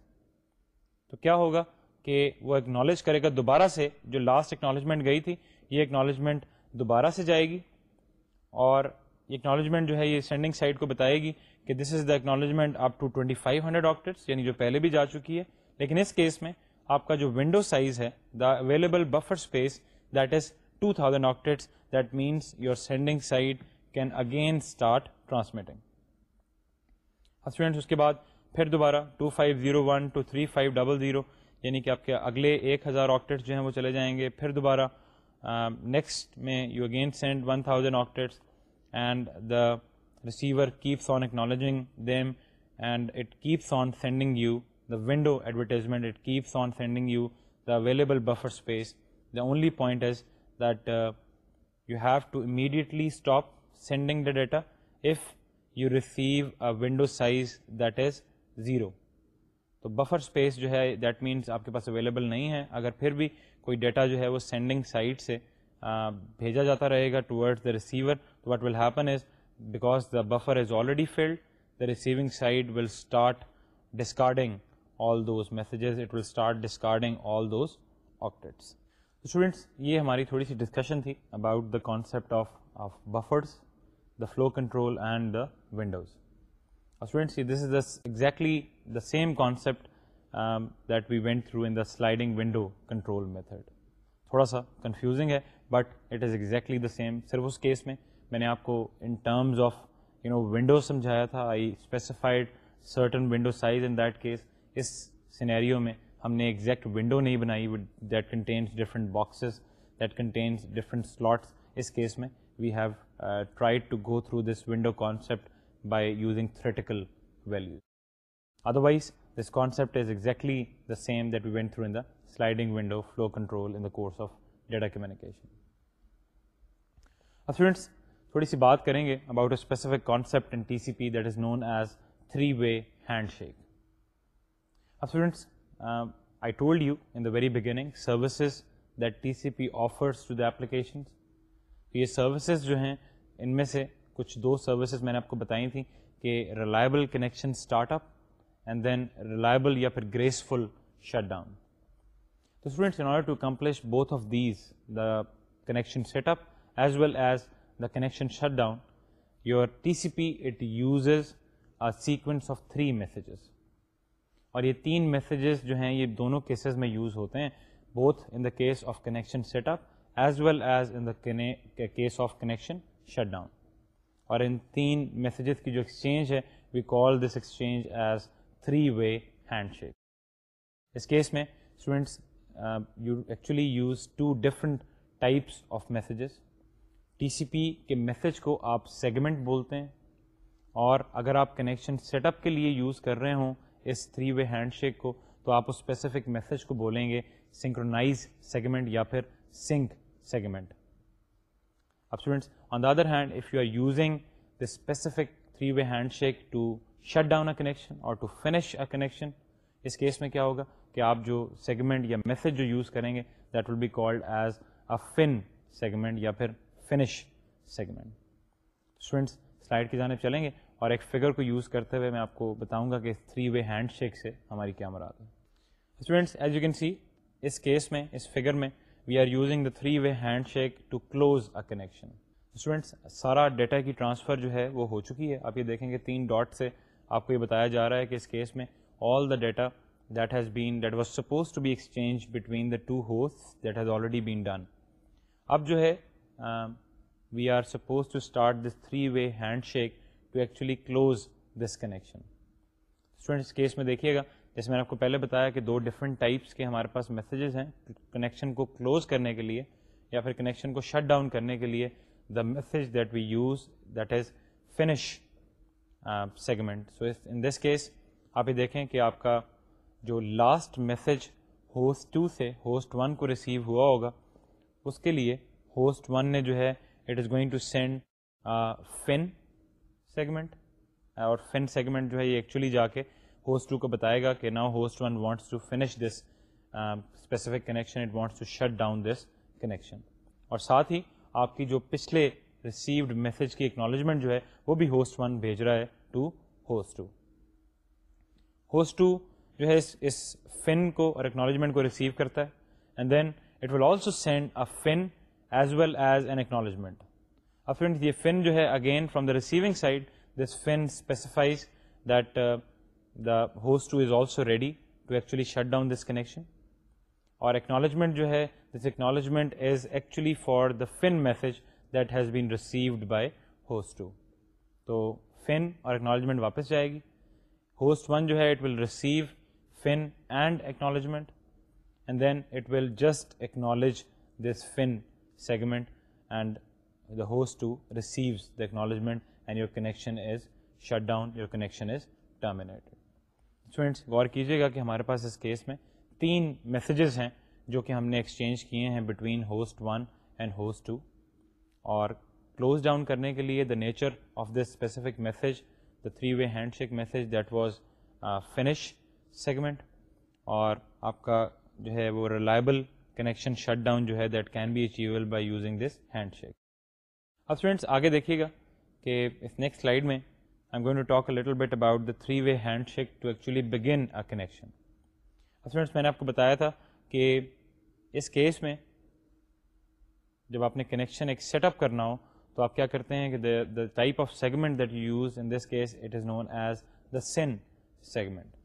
تو کیا ہوگا کہ وہ اکنالج کرے گا دوبارہ سے جو لاسٹ اکنالجمنٹ گئی تھی یہ اکنالجمنٹ دوبارہ سے جائے گی اور اکنالجمنٹ جو ہے یہ سینڈنگ سائٹ کو بتائے گی کہ this is the acknowledgement up to twenty five hundred octets یعنی جو پہلے بھی جا چکی ہے لیکن اس کیس میں آپ کا جو ونڈو سائز ہے the available buffer space that is two thousand octets that means your sending site can again start transmitting students اس کے بعد پھر دوبارہ two five zero one two three five double zero یعنی کہ آپ کے اگلے ایک ہزار آکٹرس جو ہیں وہ چلے جائیں گے پھر دوبارہ نیکسٹ میں you again send one thousand octets and the receiver keeps on acknowledging them and it keeps on sending you the window advertisement it keeps on sending you the available buffer space the only point is that you have to immediately stop sending the data if you receive a window size that is zero تو buffer space جو ہے that means آپ کے پاس available نہیں ہے اگر پھر بھی کوئی ڈیٹا جو ہے وہ سینڈنگ سائٹ سے بھیجا جاتا رہے گا ٹورڈز دا ریسیور تو what will happen is because the buffer is already the receiving site will start discarding all those messages it will start discarding all those آپس یہ ہماری تھوڑی سی ڈسکشن تھی about the concept of of buffers the flow control and the windows اور students this is the exactly the same concept that we went through in the sliding window control method تھوڑا سا confusing ہے but it is exactly the same صرف اس case میں میں نے آپ کو in terms of you know window سمجھایا تھا I specified certain window size in that case اس سینیریو میں ہم نے ایگزیکٹ ونڈو نہیں بنائی that contains different boxes that contains different slots اس کیس میں we have tried to go through this window concept by using theoretical value otherwise this concept is exactly the same that we went through the sliding flow control اب foods تھوڑی سی بات کریں گے about a specific concept is known as three way handshake اب foods I told you in the very beginning services that T C P offer application یہ services جو ہیں ان میں سے کچھ دو سروسز میں نے آپ کو بتائی تھیں کہ reliable connection start up and then reliable یا پھر گریسفل شٹ ڈاؤن تو in order to both of these the connection set up as well as the connection shut down your T C P it uses sequence of three messages اور یہ تین messages جو ہیں یہ دونوں cases میں use ہوتے ہیں both in the case of connection set up as well as in the case of connection shut down اور ان تین میسیجز کی جو ایکسچینج ہے we call this exchange as three way handshake اس کیس میں students you actually use two different types of messages T C P کے message کو آپ سیگمنٹ بولتے ہیں اور اگر آپ کنیکشن سیٹ اپ کے لیے یوز کر رہے ہوں اس تھری وے ہینڈ شیک کو تو آپ اس اسپیسیفک میسیج کو بولیں گے سنکرونائز سیگمنٹ یا پھر سنک سیگمنٹ اب students on the other hand if you are using the specific three way handshake to shut down a connection اور ٹو فنش اے کنیکشن اس کیس میں کیا ہوگا کہ آپ جو سیگمنٹ یا میسج جو یوز کریں گے that will be called as a fun segment یا پھر فنش سیگمنٹ اسٹوڈینٹس سلائڈ کی جانب چلیں گے اور ایک فگر کو یوز کرتے ہوئے میں آپ کو بتاؤں گا کہ تھری وے ہینڈ شیک سے ہماری کیا مراد ہے students as you can see اس کیس میں اس فگر میں we are using the three way handshake to close a connection students سارا ڈیٹا کی ٹرانسفر جو ہے وہ ہو چکی ہے آپ یہ دیکھیں گے تین ڈاٹ سے آپ کو یہ بتایا جا رہا ہے کہ اس کیس میں all the data that has been that was suppose to be exchange between the two host that has already been done اب جو ہے we are suppose to start this three way handshake to actually close this connection case میں دیکھیے گا جیسے میں نے آپ کو پہلے بتایا کہ دو ڈفرنٹ ٹائپس کے ہمارے پاس میسیجز ہیں کنیکشن کو کلوز کرنے کے لیے یا پھر کنیکشن کو شٹ ڈاؤن کرنے کے لیے the message that we use that is finish segment so in this case آپ یہ دیکھیں کہ آپ کا جو لاسٹ میسج ہوسٹ ٹو سے ہوسٹ ون کو ریسیو ہوا ہوگا اس کے لیے ہوسٹ ون نے جو ہے it is going to send fun segment اور فن سیگمنٹ جو ہے یہ ایکچولی جا کے ہوسٹ ٹو کو بتائے گا کہ نا host one wants to finish this specific connection it wants to shut down this connection اور ساتھ ہی آپ کی جو پچھلے ریسیوڈ میسج کی اکنالجمنٹ جو ہے وہ بھی ہوسٹ ون بھیج رہا ہے to host two host two جو ہے اس اس فن کو اور اکنالجمنٹ کو ریسیو کرتا ہے and then it will also send a fun as well as an acknowledgement اب فرینڈ یہ فن جو ہے again from the receiving side this fun specifies that the host two is also ready to actually shut down this connection اور acknowledgement جو ہے this acknowledgement is actually for the fun message that has been received by host two تو fin اور acknowledgement واپس جائے گی host one جو ہے it will receive fun and acknowledgement and then it will just acknowledge this fun segment and the host two receives the acknowledgement and your connection is shut down your connection is terminated students غور کیجیے گا کہ ہمارے پاس اس case میں تین messages ہیں جو کہ ہم نے ایکسچینج کیے ہیں between host one and host two اور کلوز ڈاؤن کرنے کے لیے the nature of this specific message the three way handshake message that was finish segment اور آپ کا جو ہے وہ ریلائبل کنیکشن شٹ ڈاؤن جو ہے that can be achievable by using this handshake اب فرینڈس آگے دیکھیے گا کہ اس نیکسٹ سلائڈ میں I am going to talk a little bit about the three way handshake to actually begin a connection اب friends میں نے آپ کو بتایا تھا کہ اس کیس میں جب آپ نے کنیکشن ایک سیٹ اپ کرنا ہو تو آپ کیا کرتے ہیں کہ the type of segment that you use in this case it is known as the SYN segment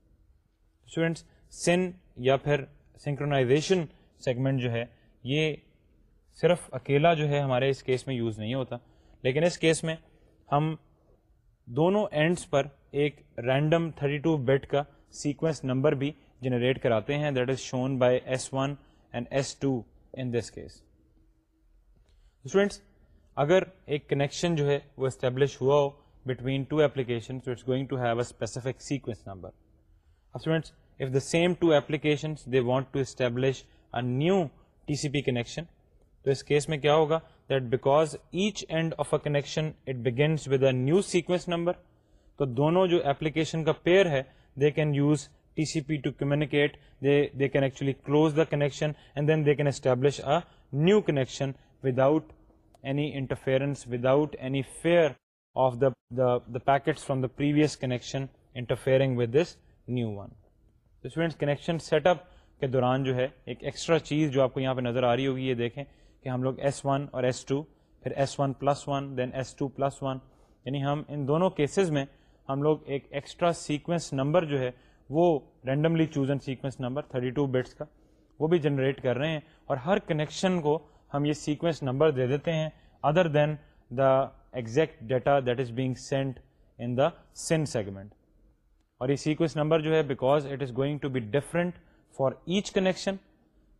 students SYN یا پھر سنکرونائزیشن سیگمنٹ جو ہے یہ صرف اکیلا جو ہے ہمارے اس کیس میں یوز نہیں ہوتا لیکن اس کیس میں ہم دونوں اینڈس پر ایک رینڈم 32 ٹو بیڈ کا سیکوینس نمبر بھی جنریٹ کراتے ہیں that is shown by S one and S two in this case students اگر ایک کنیکشن جو ہے وہ اسٹیبلش ہوا ہو between two it's going to have a specific sequence number اب students if the same two application they want to establish a new T C P connection تو اس کیس میں کیا ہوگا that because each end of a connection it begins with a new sequence number تو دونوں جو application کا pair ہے they can use T C P to communicate they they can actually close the connection and then they can establish a new connection without any interference without any fear of the the the packets from the previous connection interfering with this new one students connection set up کے دوران جو ہے ایک extra چیز جو آپ کو یہاں پہ نظر آ رہی ہوگی یہ دیکھیں کہ ہم لوگ ایس ون اور ایس ٹو پھر S one plus one then S two plus one یعنی ہم ان دونوں کیسز میں ہم لوگ ایک ایکسٹرا سیکوینس نمبر جو ہے وہ randomly chosen sequence number 32 two کا وہ بھی جنریٹ کر رہے ہیں اور ہر کنیکشن کو ہم یہ سیکوینس نمبر دے دیتے ہیں other then the exact data that is being sent in the SYN segment اور یہ سیکوینس نمبر جو ہے because it is going to be different for each connection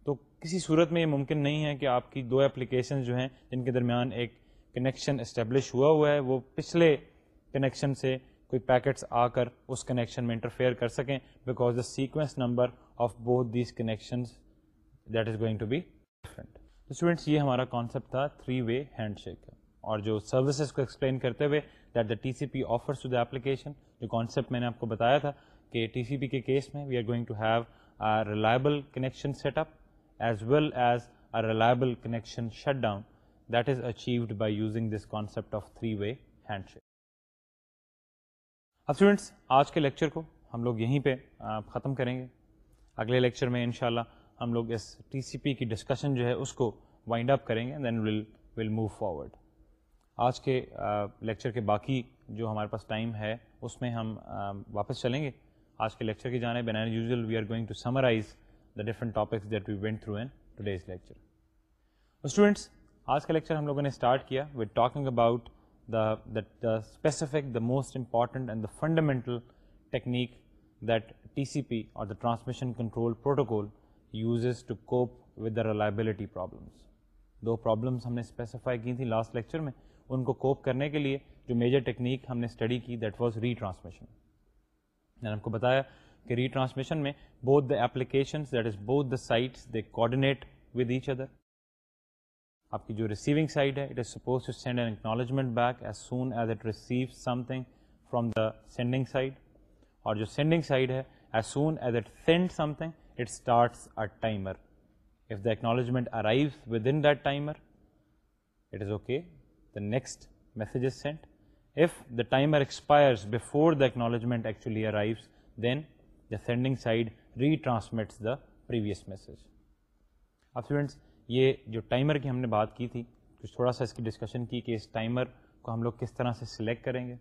تو کسی صورت میں یہ ممکن نہیں ہے کہ آپ کی دو اپلیکیشن جو ہیں جن کے درمیان ایک کنیکشن اسٹیبلش ہوا ہوا ہے وہ پچھلے کنیکشن سے کوئی پیکٹس آ کر اس کنیکشن میں انٹرفیئر کر سکیں because the sequence number of بہت these connections that is going to be different students یہ ہمارا کانسیپٹ تھا تھری وے ہینڈ شیک اور جو سروسز کو ایکسپلین کرتے ہوئے that the T C P offers to the application جو کانسیپٹ میں نے آپ کو بتایا تھا کہ ٹی سی پی کے کیس میں we are going to have a reliable connection set up as well as a reliable connection shirt down that is achieved by using this concept of three way handshake اب students آج کے lecture کو ہم لوگ یہیں پہ ختم کریں گے اگلے لیکچر میں انشاءاللہ ہم لوگ اس ٹی سی پی کی ڈسکشن جو ہے اس کو وائنڈ اپ کریں گے then will will move forward آج کے لیکچر کے باقی جو ہمارے پاس ٹائم ہے اس میں ہم واپس چلیں گے آج کے لیکچر کی جانے بین usual we are going to summarize the different topics that we went through in today's lecture students آج کا لیکچر ہم لوگوں نے اسٹارٹ کیا with talking about the the specific the most important and the fundamental technique that T C P اور the transmission control protocol uses to cope with the reliability problems دو problems ہم نے specify کی تھیں last lecture میں ان کو cope کرنے کے لیے جو میجر ٹیکنیک ہم نے اسٹڈی کی دیٹ واز ری ٹرانسمیشن میں نے آپ کو بتایا کہ ری ٹرانسمیشن میں بہت the applications that is both the sites they coordinate with each other آپ کی جو ریسیونگ سائٹ ہے it is suppose to send an acknowledgement back as soon as it receive something from the sending side اور جو sending side ہے as as soon it send something it starts a timer if the acknowledgement arrives within timer it is okay the next messages sent if the timer expires before the acknowledgement actually arrives then the sending side retransmit the previous message اب فوڈس یہ جو timer کی ہم نے بات کی تھی کچھ تھوڑا سا اس کی ڈسکشن کی کہ اس ٹائمر کو ہم لوگ کس طرح سے سلیکٹ کریں گے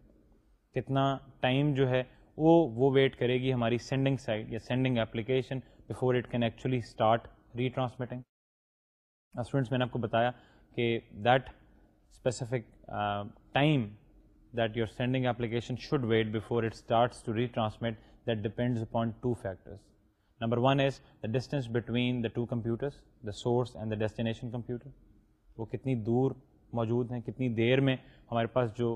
کتنا ٹائم جو ہے وہ وہ ویٹ کرے گی ہماری سینڈنگ سائٹ یا sending application before it can actually start retransmitting students میں نے آپ کو بتایا کہ that specific time that you sending application should wait before it starts that depends upon two factors number one is the distance between the two computers the source and the destination computer وہ کتنی دور موجود ہیں کتنی دیر میں ہمارے پاس جو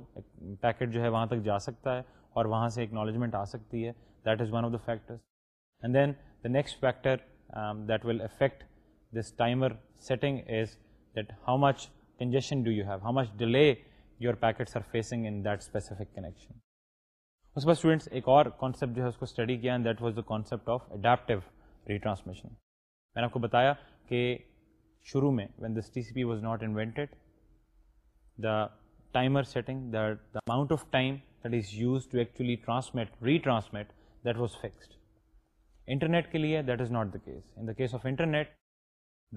packet جو ہے وہاں تک جا سکتا ہے اور وہاں سے ایک نالجمنٹ آ سکتی ہے that is one of the factors and then next factor that will affect this timer setting is that how much congestion your packets are facing that specific connection اس کے بعد اسٹوڈنٹس ایک اور کانسیپٹ جو ہے اس کو اسٹڈی کیا that was the concept of adaptive retransmission میں نے آپ کو بتایا کہ شروع میں when this T C P was not invented the timer setting داؤنٹ of time that is use to actually that was fixed internet کے لیے that is not the case in the case of internet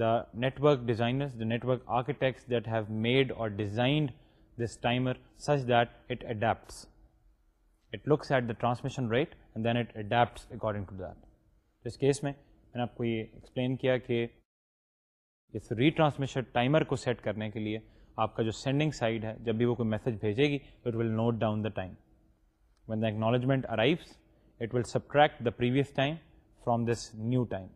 the network designers the network architects that have made اور designed this timer such that it adapts it looks at the transmission rate and then it adapts according to that اس case میں میں نے آپ کو یہ explain کیا کہ اس ری ٹرانسمیشن ٹائمر کو سیٹ کرنے کے لیے آپ کا جو سینڈنگ سائڈ ہے جب بھی وہ کوئی میسج بھیجے گی تو it will note down the time when the acknowledgement arrives it will subtract the previous time from this new time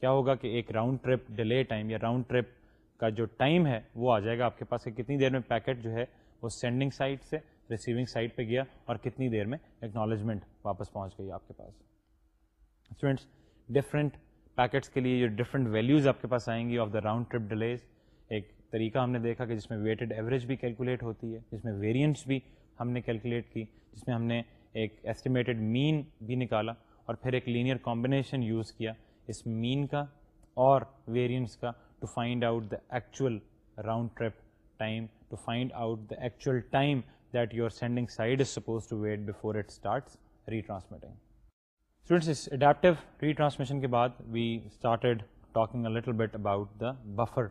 کیا ہوگا کہ ایک راؤنڈ ٹرپ ڈیلے ٹائم یا راؤنڈ ٹرپ کا جو ٹائم ہے وہ آ جائے گا آپ کے پاس کہ کتنی دیر میں پیکٹ جو ہے وہ سینڈنگ سائٹ سے ریسیونگ سائٹ پہ گیا اور کتنی دیر میں اکنالجمنٹ واپس پہنچ گئی آپ کے پاس اسٹوڈینٹس ڈفرینٹ پیکٹس کے لیے جو ڈفرینٹ ویلیوز آپ کے پاس آئیں گی of the round trip delays ایک طریقہ ہم نے دیکھا کہ جس میں ویٹڈ ایوریج بھی کیلکولیٹ ہوتی ہے جس میں ویریئنٹس بھی ہم نے کیلکولیٹ کی جس میں ہم نے ایک ایسٹیمیٹڈ مین بھی نکالا اور پھر ایک لینئر کمبینیشن یوز کیا اس مین کا اور ویریئنس کا to find out the actual round trip time to find out the actual time that you are sending side is suppose to wait before it start retransmitting retransmission کے بعد we started talking a little bit about the buffer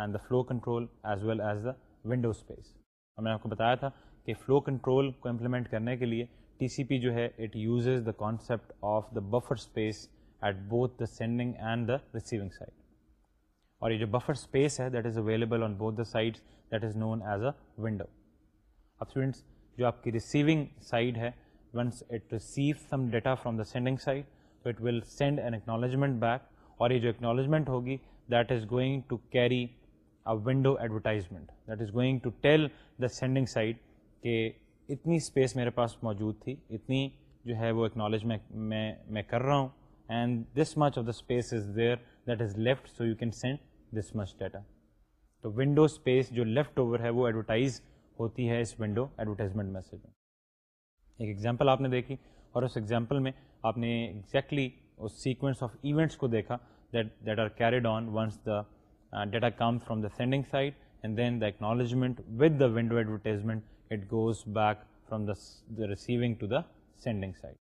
and the flow control as well as the window space ہم نے آپ کو بتایا تھا کہ flu control کو امپلیمنٹ کرنے کے لیے ٹی سی پی جو ہے it uses the concept of the buffer space at both the sending and the receiving side اور یہ جو بفر اسپیس ہے that is available on both the sites that is known as a window اب students جو آپ کی receiving side ہے once it receive some data from the sending side تو it will send an acknowledgement back اور یہ جو acknowledgement ہوگی that is going to carry a window advertisement that is going to tell the sending side کہ اتنی space میرے پاس موجود تھی اتنی جو ہے وہ اکنالج میں میں میں کر رہا ہوں and this much of the space is there that is left so you can send this much data تو ونڈو اسپیس جو لیفٹ اوور ہے وہ ایڈورٹائز ہوتی ہے اس ونڈو ایڈورٹائزمنٹ میسج میں ایک ایگزامپل آپ نے دیکھی اور اس ایگزامپل میں آپ نے ایگزیکٹلی اس سیکوینس آف ایونٹس کو دیکھا that that are carried on once the data come from the sending side and then the acknowledgement with the window advertisement it goes back from the receiving to the sending side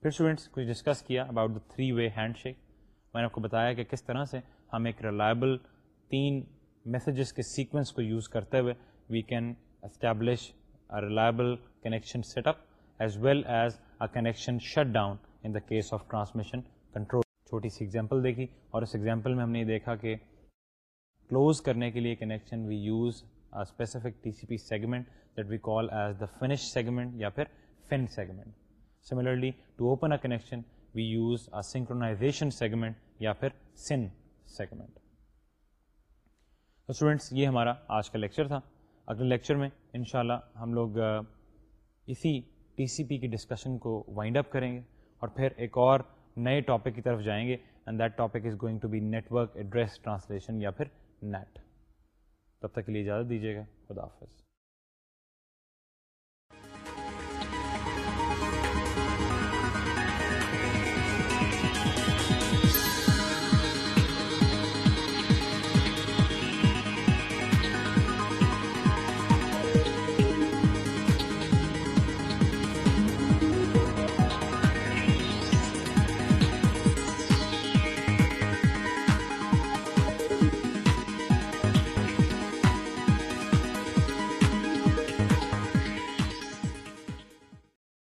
پھر students کچھ discuss کیا about the three way handshake میں نے آپ کو بتایا کہ کس طرح سے ہم ایک ریلائبل تین میسیجز کے سیکوینس کو یوز کرتے ہوئے we can establish reliable connection set up as well as a connection shirt down in the case of transmission control چھوٹی سی ایگزامپل دیکھی اور اس ایگزامپل میں ہم نے یہ دیکھا کہ کلوز کرنے کے لیے connection we use specific T C P segment that we call as the finish segment یا پھر فن segment similarly to open a connection we use a synchronization segment یا پھر سن سیگمنٹ اسٹوڈینٹس یہ ہمارا آج کا لیکچر تھا اگلے لیکچر میں ان شاء اللہ ہم لوگ uh, اسی ٹی سی پی کی ڈسکشن کو وائنڈ اپ کریں گے اور پھر ایک اور نئے ٹاپک کی طرف جائیں گے and that topic is going to be network address translation یا پھر نیٹ تب تک کے لیے اجازت دیجیے گا خدا حافظ